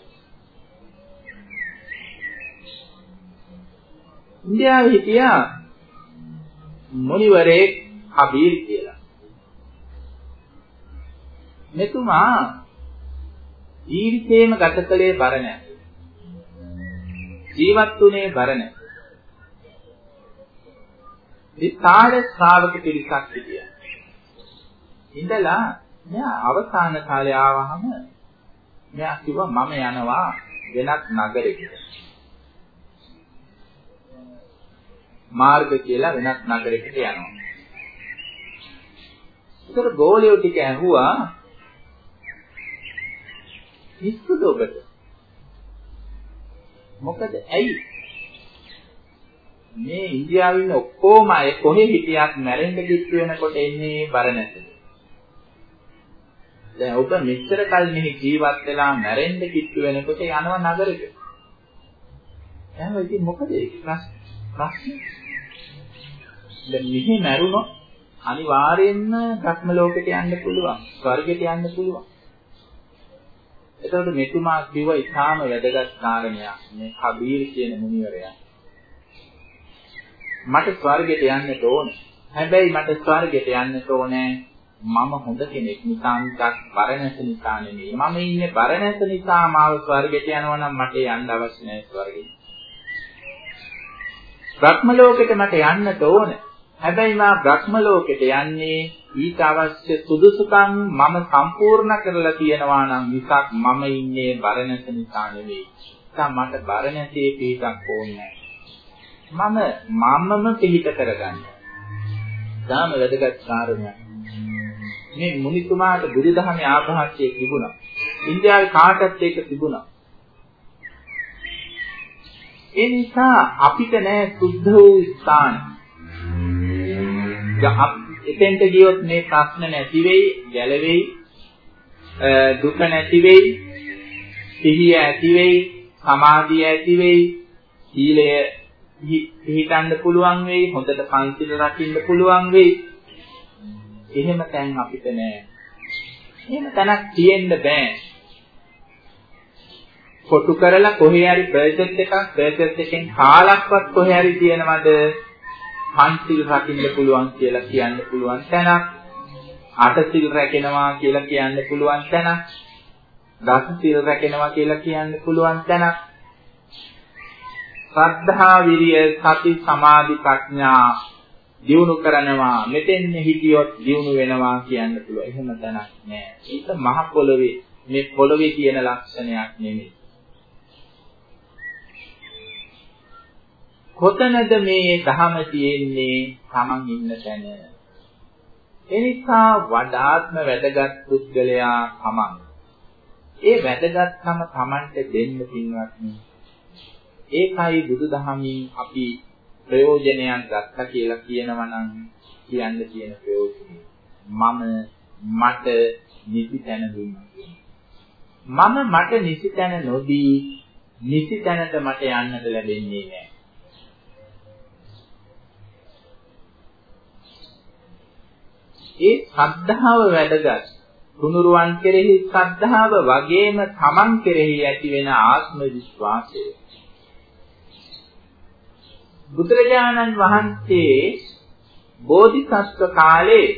ඉන්දියාවේ හිටියා මුනිවරයෙක් හබීර් කියලා. මෙතුමා ජීවිතේම ගත කළේ බරණැස. ජීවත් වුණේ බරණැස. විශාල ශ්‍රාවක පිරිසක් හිටියා. ඉඳලා මෙයා අවසාන කාලේ ආවහම මෙයා කිව්වා මම යනවා වෙනත් නගරයකට. මාර්ග කියලා වෙනත් නගරයකට යනවා. ඒතර ගෝලියෝ ටික ඇහුවා පිස්සුද ඔබට? මොකද ඇයි මේ ඉන්දියාවේ ඉන්න ඔක්කොම අය කොහෙ හිටියත් මැරෙන්න කිච්ච වෙනකොට එන්නේ බරණැසට. දැන් ඔබ මෙච්චර කල් මෙහි ජීවත් වෙලා මැරෙන්න කිට්ටු වෙනකොට යනවා නගරෙට. එහෙනම් ඉතින් මොකද ඒක ප්‍රශ්නේ? දැන් මෙහි මැරුණොත් අනිවාර්යෙන්ම භක්ම ලෝකෙට යන්න පුළුවන්. ස්වර්ගයට යන්න පුළුවන්. එතකොට මෙතුමා කිව්ව ඉතාම වැදගත් කාරණයක්. මේ කබීර් කියන මුනිවරයා. මට ස්වර්ගයට යන්නට ඕනේ. හැබැයි මට ස්වර්ගයට යන්නට ඕනේ මම හොඳ කෙනෙක් නිසා මිසක් බරණැස නිසා නෙමෙයි. මම ඉන්නේ බරණැස නිසා මාව ස්වර්ගයට යනවා නම් මට යන්න අවශ්‍ය නැහැ ස්වර්ගෙට. බ්‍රහ්ම ලෝකෙට මට යන්නට ඕන. හැබැයි මා බ්‍රහ්ම ලෝකෙට යන්නේ ඊට අවශ්‍ය සුදුසුකම් මම සම්පූර්ණ කරලා තියෙනවා නම් මිසක් මම ඉන්නේ බරණැස නිසා නෙවෙයි. නැත්නම් මට බරණැසේ පිටක් ඕනේ මම මමම පිළිත කරගන්න. දාම වැදගත් කාරණයක්. මේ මුනිතුමාට බුදුදහමේ ආභාෂය තිබුණා. ඉන්දියාවේ කාටත් ඒක තිබුණා. ඒ නිසා අපිට නෑ සුද්ධ වූ ස්ථාන. එතෙන්ට ගියොත් මේ ප්‍රශ්න නැති වෙයි, ගැලවෙයි, දුක නැති වෙයි, සිහිය ඇති වෙයි, සමාධිය ඇති වෙයි, සීලය පිළිටන්න පුළුවන් වෙයි, හොඳට පන්සිල් රකින්න පුළුවන් වෙයි. එහෙම තැන් අපිට නෑ. එහෙම තැනක් තියෙන්න බෑ. කොටු කරලා කොහේ හරි ප්‍රොජෙක්ට් එකක් ප්‍රොජෙක්ට් එකෙන් කාලක්වත් කොහේ හරි තියෙනවද පන්සිල් රකින්න පුළුවන් කියලා කියන්න පුළුවන් තැනක්. අටසිල් රැකෙනවා කියලා කියන්න පුළුවන් තැනක්. දසසිල් රැකෙනවා කියලා කියන්න පුළුවන් තැනක්. ශ්‍රද්ධා විරිය සති සමාධි ප්‍රඥා දියුණු කරනවා. මෙතෙන් හිටියොත් දියුණු වෙනවා කියන්න පුළුවන්. එහෙම තැනක් නෑ. ඒක මහ පොළවේ මේ පොළවේ තියෙන ලක්ෂණයක් නෙමෙයි. කොතනද මේ ධහම තියෙන්නේ? Taman ඉන්න තැන. එනිසා වඩාත්ම වැදගත් පුද්ගලයා Taman ඒ වැදගත්කම Tamanට දෙන්න පින්වත්නි ඒකයි බුදුදහමින් අපි ප්‍රයෝජනයක් ගත්තා කියලා කියනවා නම් කියන්න තියෙන ප්‍රයෝජනය. මම මට නිසි තැන දුන්නා. මම මට නිසි තැන නොදී නිසි තැනට මට යන්නට ලැබෙන්නේ නැහැ. ඒ ශ්‍රද්ධාව වැදගත්. තුනුරුවන් කෙරෙහි ශ්‍රද්ධාව වගේම තමන් කෙරෙහි ඇති වෙන ආත්ම විශ්වාසය. බුදුරජාණන් වහන්සේ බෝධිසත්ව කාලේ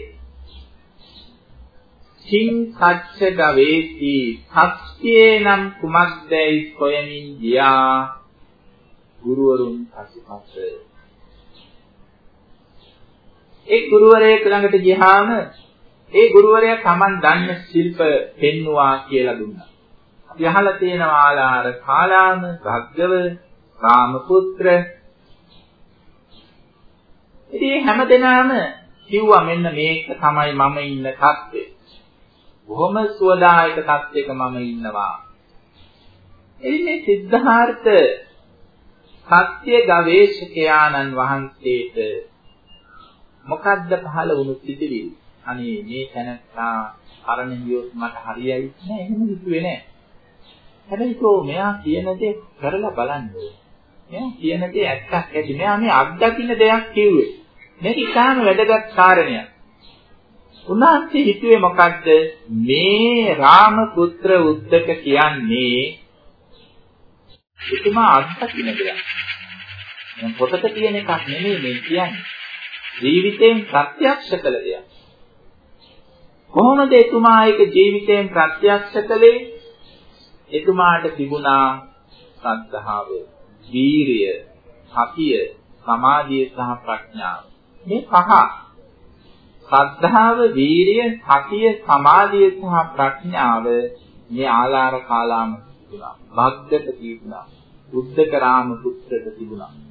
සිං සච්ච ගවේති සත්‍යේ නම් කුමක්දයි සොයමින් ගියා ගුරුවරුන් පසුපස ඒ ගුරුවරයෙක් ළඟට ගියාම ඒ ගුරුවරයා Taman දන්න ශිල්ප පෙන්නවා කියලා දුන්නා. අපි අහලා තියෙනවා ආලාර කාලාම, භග්ගව, රාමපුත්‍ර. ඉතින් හැමදෙනාම කිව්වා මෙන්න මේක තමයි මම ඉන්න තත්ත්වය. බොහොම සුවදායක තත්ත්වයක මම ඉන්නවා. එදින මේ සිද්ධාර්ථ සත්‍ය ගවේෂකයාණන් වහන්සේට මොකද්ද පහළ වුණු සිටිවිලි? අනේ මේ තැනත්තා අරණ ගියොත් මට හරියයි නෑ එහෙම හිතුවේ නෑ. හැබැයි කෝ මෙයා කියන දේ කරලා බලන්න මෙයා කියන දේ ඇත්තක් ඇති. මෙයා මේ අත්දකින්න දෙයක් කිව්වේ. මේක ඉතාම වැදගත් කාරණයක්. උන්වහන්සේ හිතුවේ මොකද්ද? මේ රාමපුත්‍ර උද්දක කියන්නේ එතුමා අත්දකින්න දෙයක්. පොතක තියෙන එකක් නෙමෙයි මේ කියන්නේ. ජීවිතයෙන් ප්‍රත්‍යක්ෂ කළ දෙයක්. කොහොමද එතුමා ඒක ජීවිතයෙන් ප්‍රත්‍යක්ෂ කළේ? එතුමාට තිබුණා සද්ධාව, වීරිය, සතිය, සමාධිය සහ ප්‍රඥාව. මේ පහ. සද්ධාව, වීරිය, සතිය, සමාධිය සහ ප්‍රඥාව මේ ආලාර කාලාම තිබුණා. භග්ගත තිබුණා. බුද්ධකරාම පුත්‍රට තිබුණා.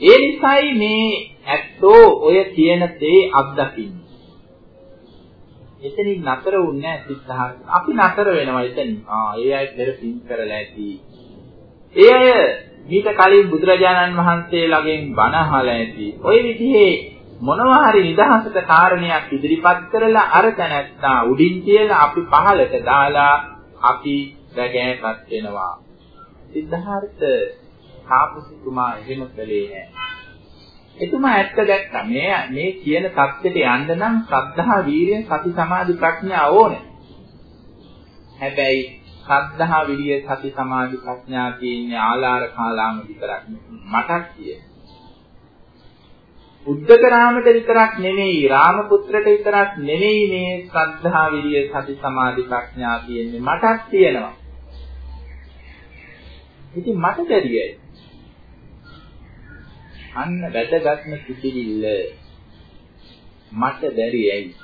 ඒ නිසායි මේ ඇත්තෝ ඔය කියන දේ අත්දකින්නේ. එතනින් නතර වුන්නේ නැහැ සිද්ධාර්ථ. අපි නතර වෙනවා එතනින්. ආ ඒ අය පෙර පින් කරලා ඇති. ඒ අය මීට කලින් බුදුරජාණන් වහන්සේ ළඟෙන් බණ අහලා ඇති. ওই විදිහේ මොනවා හරි නිදහසට කාරණයක් ඉදිරිපත් කරලා අර තැනැත්තා උඩින් කියලා අපි පහලට දාලා අපි රැගෑපත් වෙනවා. සිද්ධාර්ථ තාපසතුමා එහෙම කළේ නැහැ. එතුමා ඇත්ත දැක්කා. මේ මේ කියන தත්ත්වයට යන්න නම් ශ්‍රද්ධා, වීරිය, සති, සමාධි, ප්‍රඥා ඕනේ. හැබැයි ශ්‍රද්ධා, විරිය, සති, සමාධි, ප්‍රඥා කියන්නේ ආලාර කාලාම විතරක් මටත් කියේ. උද්දක රාමට විතරක් නෙමෙයි රාමපුත්‍රට විතරක් නෙමෙයි මේ ශ්‍රද්ධා විරිය සති සමාධි ප්‍රඥා තියෙන්නේ මටත් තියෙනවා. ඉතින් මට බැරියයි. අන්න වැදගත්ම කිසිවිල්ල මට බැරි ඇයි?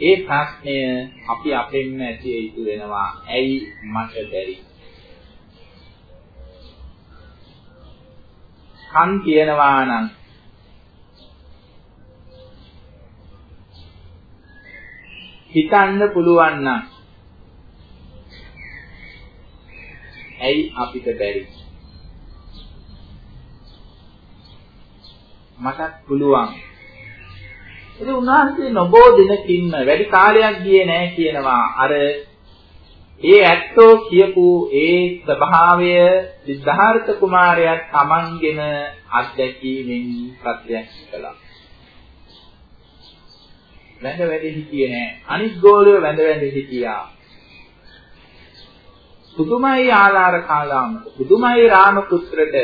ඒ ප්‍රශ්නය අපි අපෙන්ම ඇති යුතු වෙනවා. ඇයි මට බැරි? කන් කියනවා නම් හිතන්න පුළුවන් නම් ඇයි අපිට බැරි? මටත් පුළුවන්. ඉතින් උන්වහන්සේ නොබෝ දිනකින්ම වැඩි කාලයක් ගියේ නැහැ කියනවා. අර ඒ ඇත්තෝ කියපු ඒ ස්වභාවය සිද්ධාර්ථ කුමාරයා තමන්ගෙන අත්දැකීමෙන් ප්‍රත්‍යක්ෂ කළා. වැඳ වැඩි හිටියේ නෑ. අනිත් ගෝලියෝ වැඳ වැඳ හිටියා. පුදුමයි ආලාර කාලාමට පුදුමයි රාමපුත්‍රට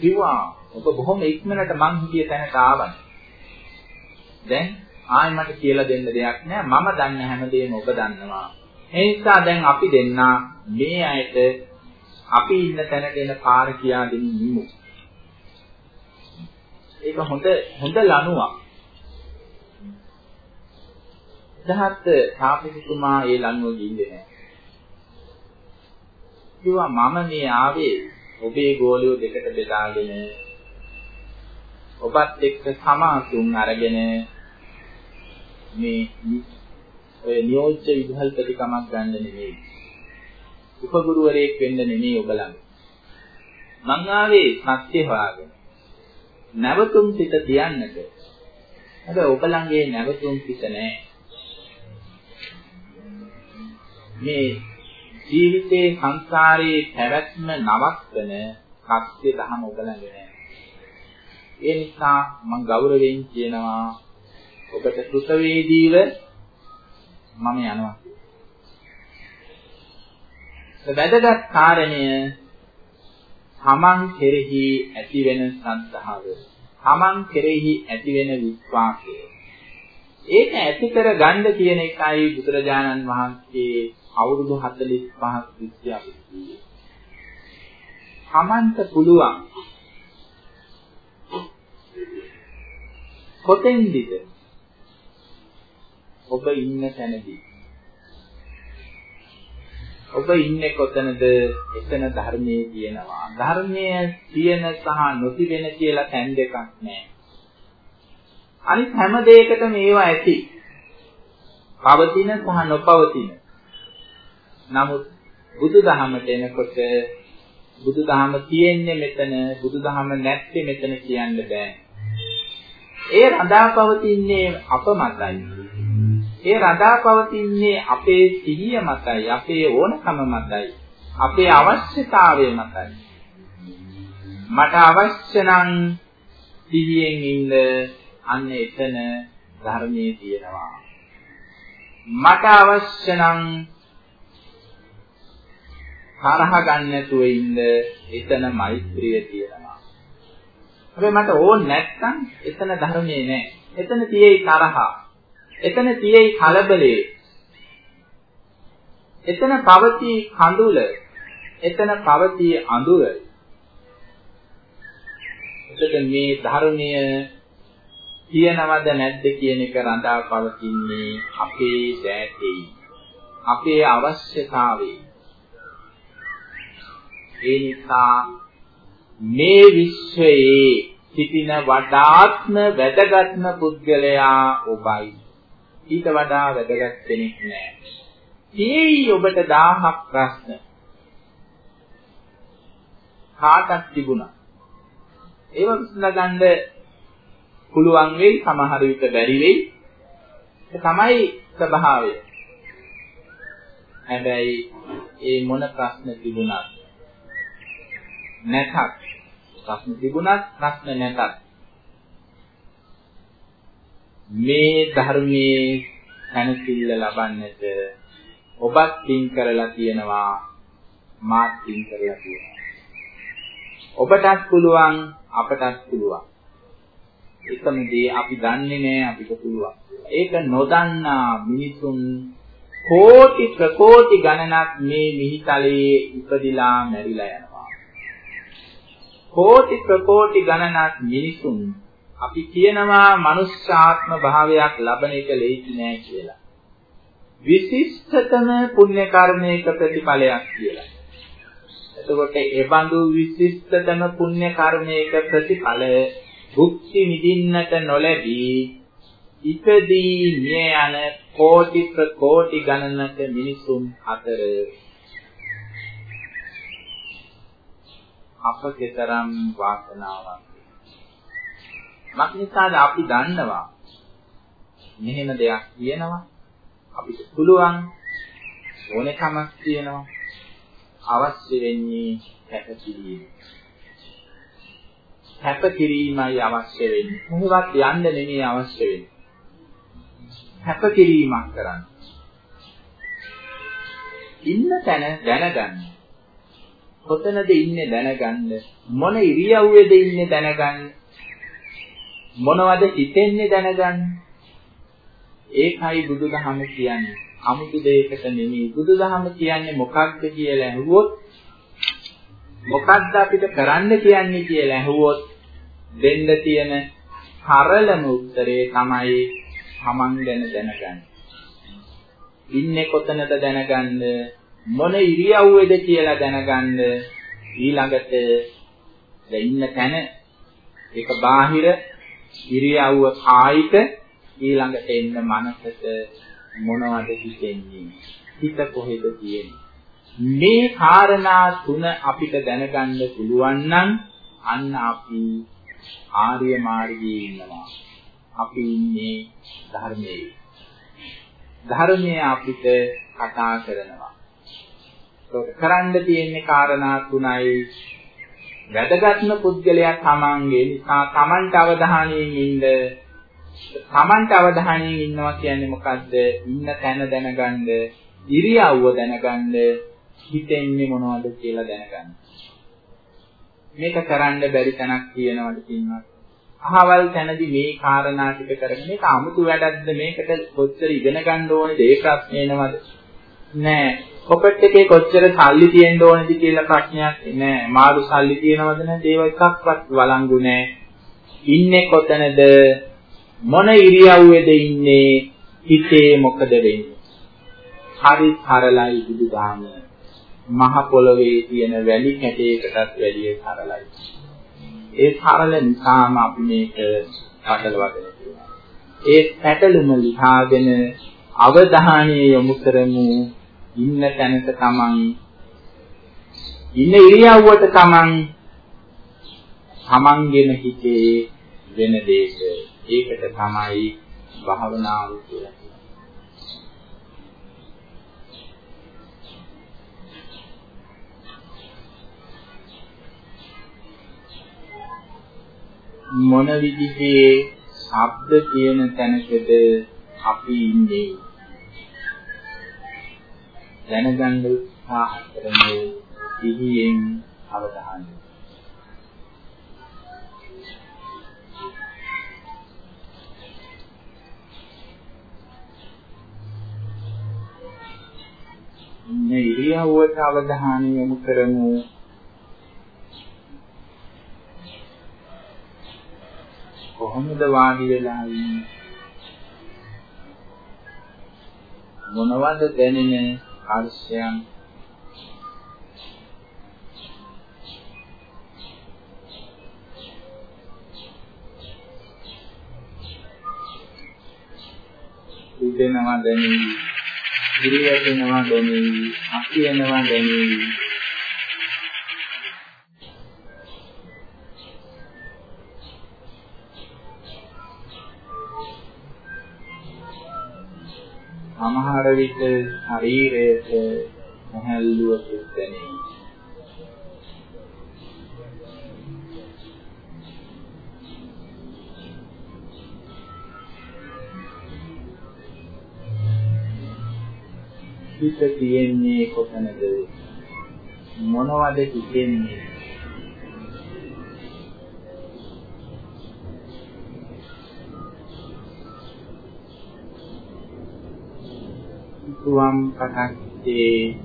කිව්වා ඔබ බොහොම ඉක්මනට මං හිතිය තැනට ආවනේ. දැන් ආයි මට කියලා දෙන්න දෙයක් නෑ මම දන්න හැමදේම ඔබ දන්නවා. ඒ නිසා දැන් අපි දෙන්නා මේ අයට අපි ඉන්න තැනට එන පාර කියා දෙමින් ඉමු. ඒක හොඳ හොඳ ලණුවක්. දහත් තාපිතුමා ඒ ලණුව ගිල්ලේ නෑ. කිව්වා මම මේ ආවේ ඔබේ ගෝලියෝ දෙකට බෙදාගෙන ඔබත් එක්ක සමාතුන් අරගෙන මේ ඔය නියෝජ්‍ය විභල්පතිකමක් ගන්න නෙමෙයි. උපගුරුවරයෙක් වෙන්න නෙමෙයි ඔබ ළඟ. මං ආවේ සත්‍ය හොයාගෙන. නැවතුම් සිත තියන්නට. හැබැයි ඔබ ළඟේ නැවතුම් සිත නැහැ. මේ ජීවිතේ සංසාරයේ පැවැත්ම නවත්වන සත්‍ය දහම ඔබ ළඟ නැහැ. ඒ නිසා මම ගෞරවයෙන් කියනවා ඔබට කෘතවේදීව මම යනවා. වැදගත් කාරණය තමන් කෙරෙහි ඇතිවෙන සන්තහව තමන් කෙරෙහි ඇතිවෙන විශ්වාසය ඒක ඇති කර ගන්න කියන එකයි බුදුරජාණන් වහන්සේ අවුරුදු 45ක් විශ්ය අපිට කිව්වේ. තමන්ට පුළුවන් කොතෙන්ද ඔබ ඉන්න තැනදී ඔබ ඉන්නේ කොතනද? එතන ධර්මයේ තියෙනවා. ධර්මයේ තියෙන සහ නොතිබෙන කියලා තැන් දෙකක් නැහැ. අනිත් හැම දෙයකටම ඒවා ඇති. පවතින සහ නොපවතින. නමුත් බුදුදහමට එනකොට බුදුදහම තියෙන්නේ මෙතන, බුදුදහම නැත්තේ මෙතන කියන්න බෑ. ඒ රඳාපවතින්නේ අප මතයි. ඒ රඳාපවතින්නේ අපේ සිහිය මතයි, අපේ ඕනකම මතයි, අපේ අවශ්‍යතාවය මතයි. මට අවශ්‍ය නම් සිහියෙන් ඉන්න අන්න එතන ධර්මයේ තියෙනවා. මට අවශ්‍ය නම් තරහ ගන්න නැතුව ඉන්න එතන මෛත්‍රිය තියෙනවා. හැබැයි මට ඕන නැත්තම් එතන ධර්මයේ නැහැ. එතන තියෙයි තරහ. එතන තියෙයි කලබලේ. එතන පවතී කඳුල. එතන පවතී අඳුර. එතකොට මේ ධර්මය තියනවද නැද්ද කියන එක රඳා පවතින්නේ අපේ දැතේ. අපේ අවශ්‍යතාවේ. ඒ නිසා මේ විශ්වයේ සිටින වඩාත්ම වැදගත්ම පුද්ගලයා ඔබයි. ඊට වඩා වැදගත් කෙනෙක් නෑ. තියෙයි ඔබට 1000ක් ප්‍රශ්න. කාටක් තිබුණා. ඒව විසඳගන්න පුළුවන් වෙයි සමහර විට බැරි වෙයි. ඒ තමයි ස්වභාවය. හැබැයි ඒ මොන ප්‍රශ්න තිබුණත් නැතත් ප්‍රශ්න තිබුණත් ප්‍රශ්න නැතත් මේ ධර්මයේ සැනසෙල්ල ලබන්නට ඔබත් පින් කරලා තියෙනවා මාත් පින් කරලා තියෙනවා. ඔබටත් පුළුවන් අපටත් පුළුවන්. එකම දේ අපි දන්නේ නැහැ අපිට පුළුවන්. ඒක නොදන්නා මිනිසුන් කෝටි ප්‍රකෝටි ගණනක් මේ මිහිතලයේ ඉපදිලා මැරිලා යනවා. කෝටි ප්‍රකෝටි ගණනක් මිනිසුන් අපි කියනවා මනුෂ්‍යාත්ම භාවයක් ලබන එක ලේසි නෑ කියලා. විශිෂ්ටතම පුණ්‍ය කර්මයක ප්‍රතිඵලයක් කියලා. එතකොට ඒ බඳු විශිෂ්ටතම පුණ්‍ය කර්මයක ප්‍රතිඵල භුක්ති විඳින්නට නොලැබී ඉපදී මිය යන කෝටි ප්‍රකෝටි ගණනක මිනිසුන් අතර අප කෙතරම් වාසනාවක් මක්නිසාද අපි දන්නවා මෙහෙම දෙයක් කියනවා අපිට පුළුවන් ඕනකමක් තියෙනවා. අවශ්‍ය වෙන්නේ කැපකිරීම. කැපකිරීමයි අවශ්‍ය වෙන්නේ. මොහොතක් යන්න නෙමෙයි අවශ්‍ය වෙන්නේ. කැපකිරීමක් කරන්න. ඉන්න තැන දැනගන්න. කොතනද ඉන්නේ දැනගන්න. මොන ඉරියව්වේද ඉන්නේ දැනගන්න. මොනවද හිතෙන්නේ දැනගන්න. ඒකයි බුදුදහම කියන්නේ. 아무තු දෙයකට නෙමෙයි. බුදුදහම කියන්නේ මොකක්ද කියලා අහුවොත් මොකක්ද අපිට කරන්න කියන්නේ කියලා අහුවොත් දෙන්න තියෙන සරලම උත්තරේ තමයි Taman ගැන දැනගන්න. ඉන්නේ කොතනද දැනගන්න මොන ඉරියව්වේද කියලා දැනගන්න ඊළඟට දැන් ඉන්න තැන. ඒක බාහිර ඉරියව්ව කායික ඊළඟට එන්න මනසට මොනවද හිතෙන්නේ? හිත කොහෙද තියෙන්නේ? මේ කාරණා තුන අපිට දැනගන්න පුළුවන් නම් අන්න අපි ආර්ය මාර්ගයේ ඉන්නවා. අපි ඉන්නේ ධර්මයේ. ධර්මයේ අපිට කතා කරනවා. කරන්න තියෙන්නේ කාරණා තුනයි. වැදගත්ම පුද්ගලයා තමන්ගේ නිසා තමන්ට අවධානයෙන් ඉන්න තමන්ට අවධානයෙන් ඉන්නවා කියන්නේ මොකද්ද? ඉන්න තැන දැනගන්න ඉරියව්ව දැනගන්න හිතෙන්නේ මොනවද කියලා දැනගන්න. මේක කරන්න බැරි තැනක් තියෙනවද කියනවා අහවල් තැනදී මේ කාරණා ටික කරගෙන මේක 아무තු වැඩක්ද? මේකට කොච්චර ඉගෙන ගන්න ඕනේද? ඒ ප්‍රශ්නේ නේද නෑ පොකට් එකේ කොච්චර සල්ලි තියෙන්න ඕනේද කියලා ප්‍රශ්නයක් නෑ. මාළු සල්ලි තියෙනවද නැද්ද? ඒව එකක්වත් වළංගු නෑ. ඉන්නේ කොතනද? මොන ඉරියව්වේද ඉන්නේ? හිතේ මොකද වෙන්නේ? හරි සරලයි බුදුදහම. මහ පොළවේ තියෙන වැලි කැටයකටත් වැඩිය සරලයි. ඒ සරල නිසාම අපි මේක පැටලවගෙන තියෙනවා. ඒ පැටලුම ලිහාගෙන අවධානය යොමු කරමු ඉන්න තැනක තමන් ඉන්න ඉරියව්වට තමන් තමන්ගෙන හිතේ වෙන දෙයක ඒකට තමයි භාවනාව කියලා මොන විදිහේ ශබ්ද කියන තැනකද අපි ඉන්නේ? දැනගන්න උත්සාහ කරන්නේ සිහියෙන් අවධානය. මේ ඉරියව්වට අවධානය යොමු කරමු. කොහොමද වාඩි වෙලා ඉන්නේ? මොනවද දැනෙන්නේ? හර්ෂයන් ඉදෙනවා දැනෙවි ඉරියැටෙනවා දැනෙවි අකියනවා දැනෙවි සමහර විට ශරීරයට සැහැල්ලුව දැනේ. හිත තියෙන්නේ කොතනද? මොනවද හිතෙන්නේ? සුවම් පටක්කේ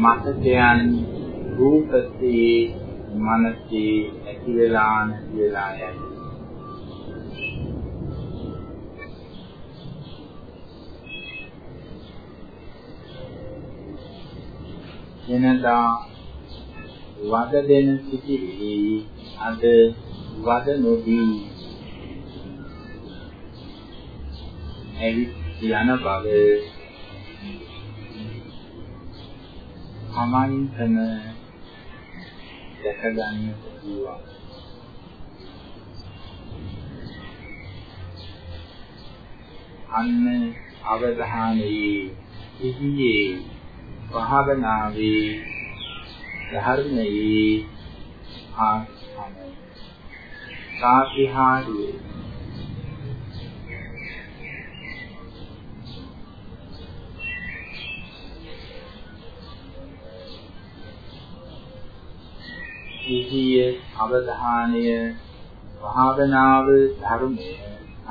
මතකයන් රූපසේ මනසේ ඇති වෙලා නැති වෙලා යයි. එනදා වද දෙන සිටිවිලි අද වද නොදී ඇවිත් යන බව තමන්ටම දැක ගන්නට පුළුවන්. අන්න අවධානයේ සිහියේ භාවනාවේ ධර්මයේ ආස්තමයි සාතිහාරුවේ සිහිය අවධානය භාවනාව ධර්මය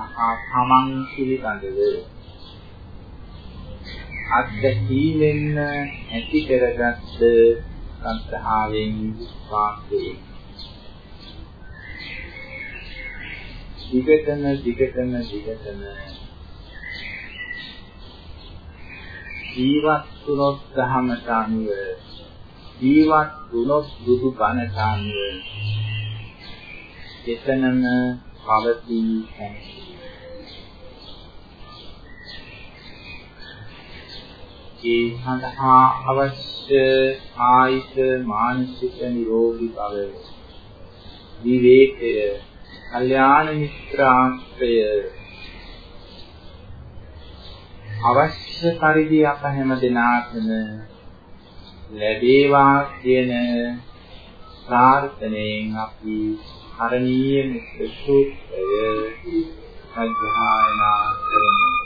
සහ තමන් පිළිබඳව අත්දැකීමෙන් ඇති කරගත් සත්‍තාවෙන් විශ්වාසයෙන් දිගටම දිගටම දිගටම ජීවත් වුණොත් ධහමට අනුව ජීවත් වුණොත් බුදු බණට අනුව එතනම පවතී හැකියි ඒ සඳහා අවශ්‍ය ආයිත මානසික නිරෝගී බව විවේකය කල්යාණ මිත්‍රාශ්‍රය අවශ්‍ය පරිදි අප හැම දිනාටම ලැබේවා කියන ප්‍රාර්ථනාවෙන් අපි කරණීය මිත්‍ර සූත්‍රය අධ්‍යයනා කරමු.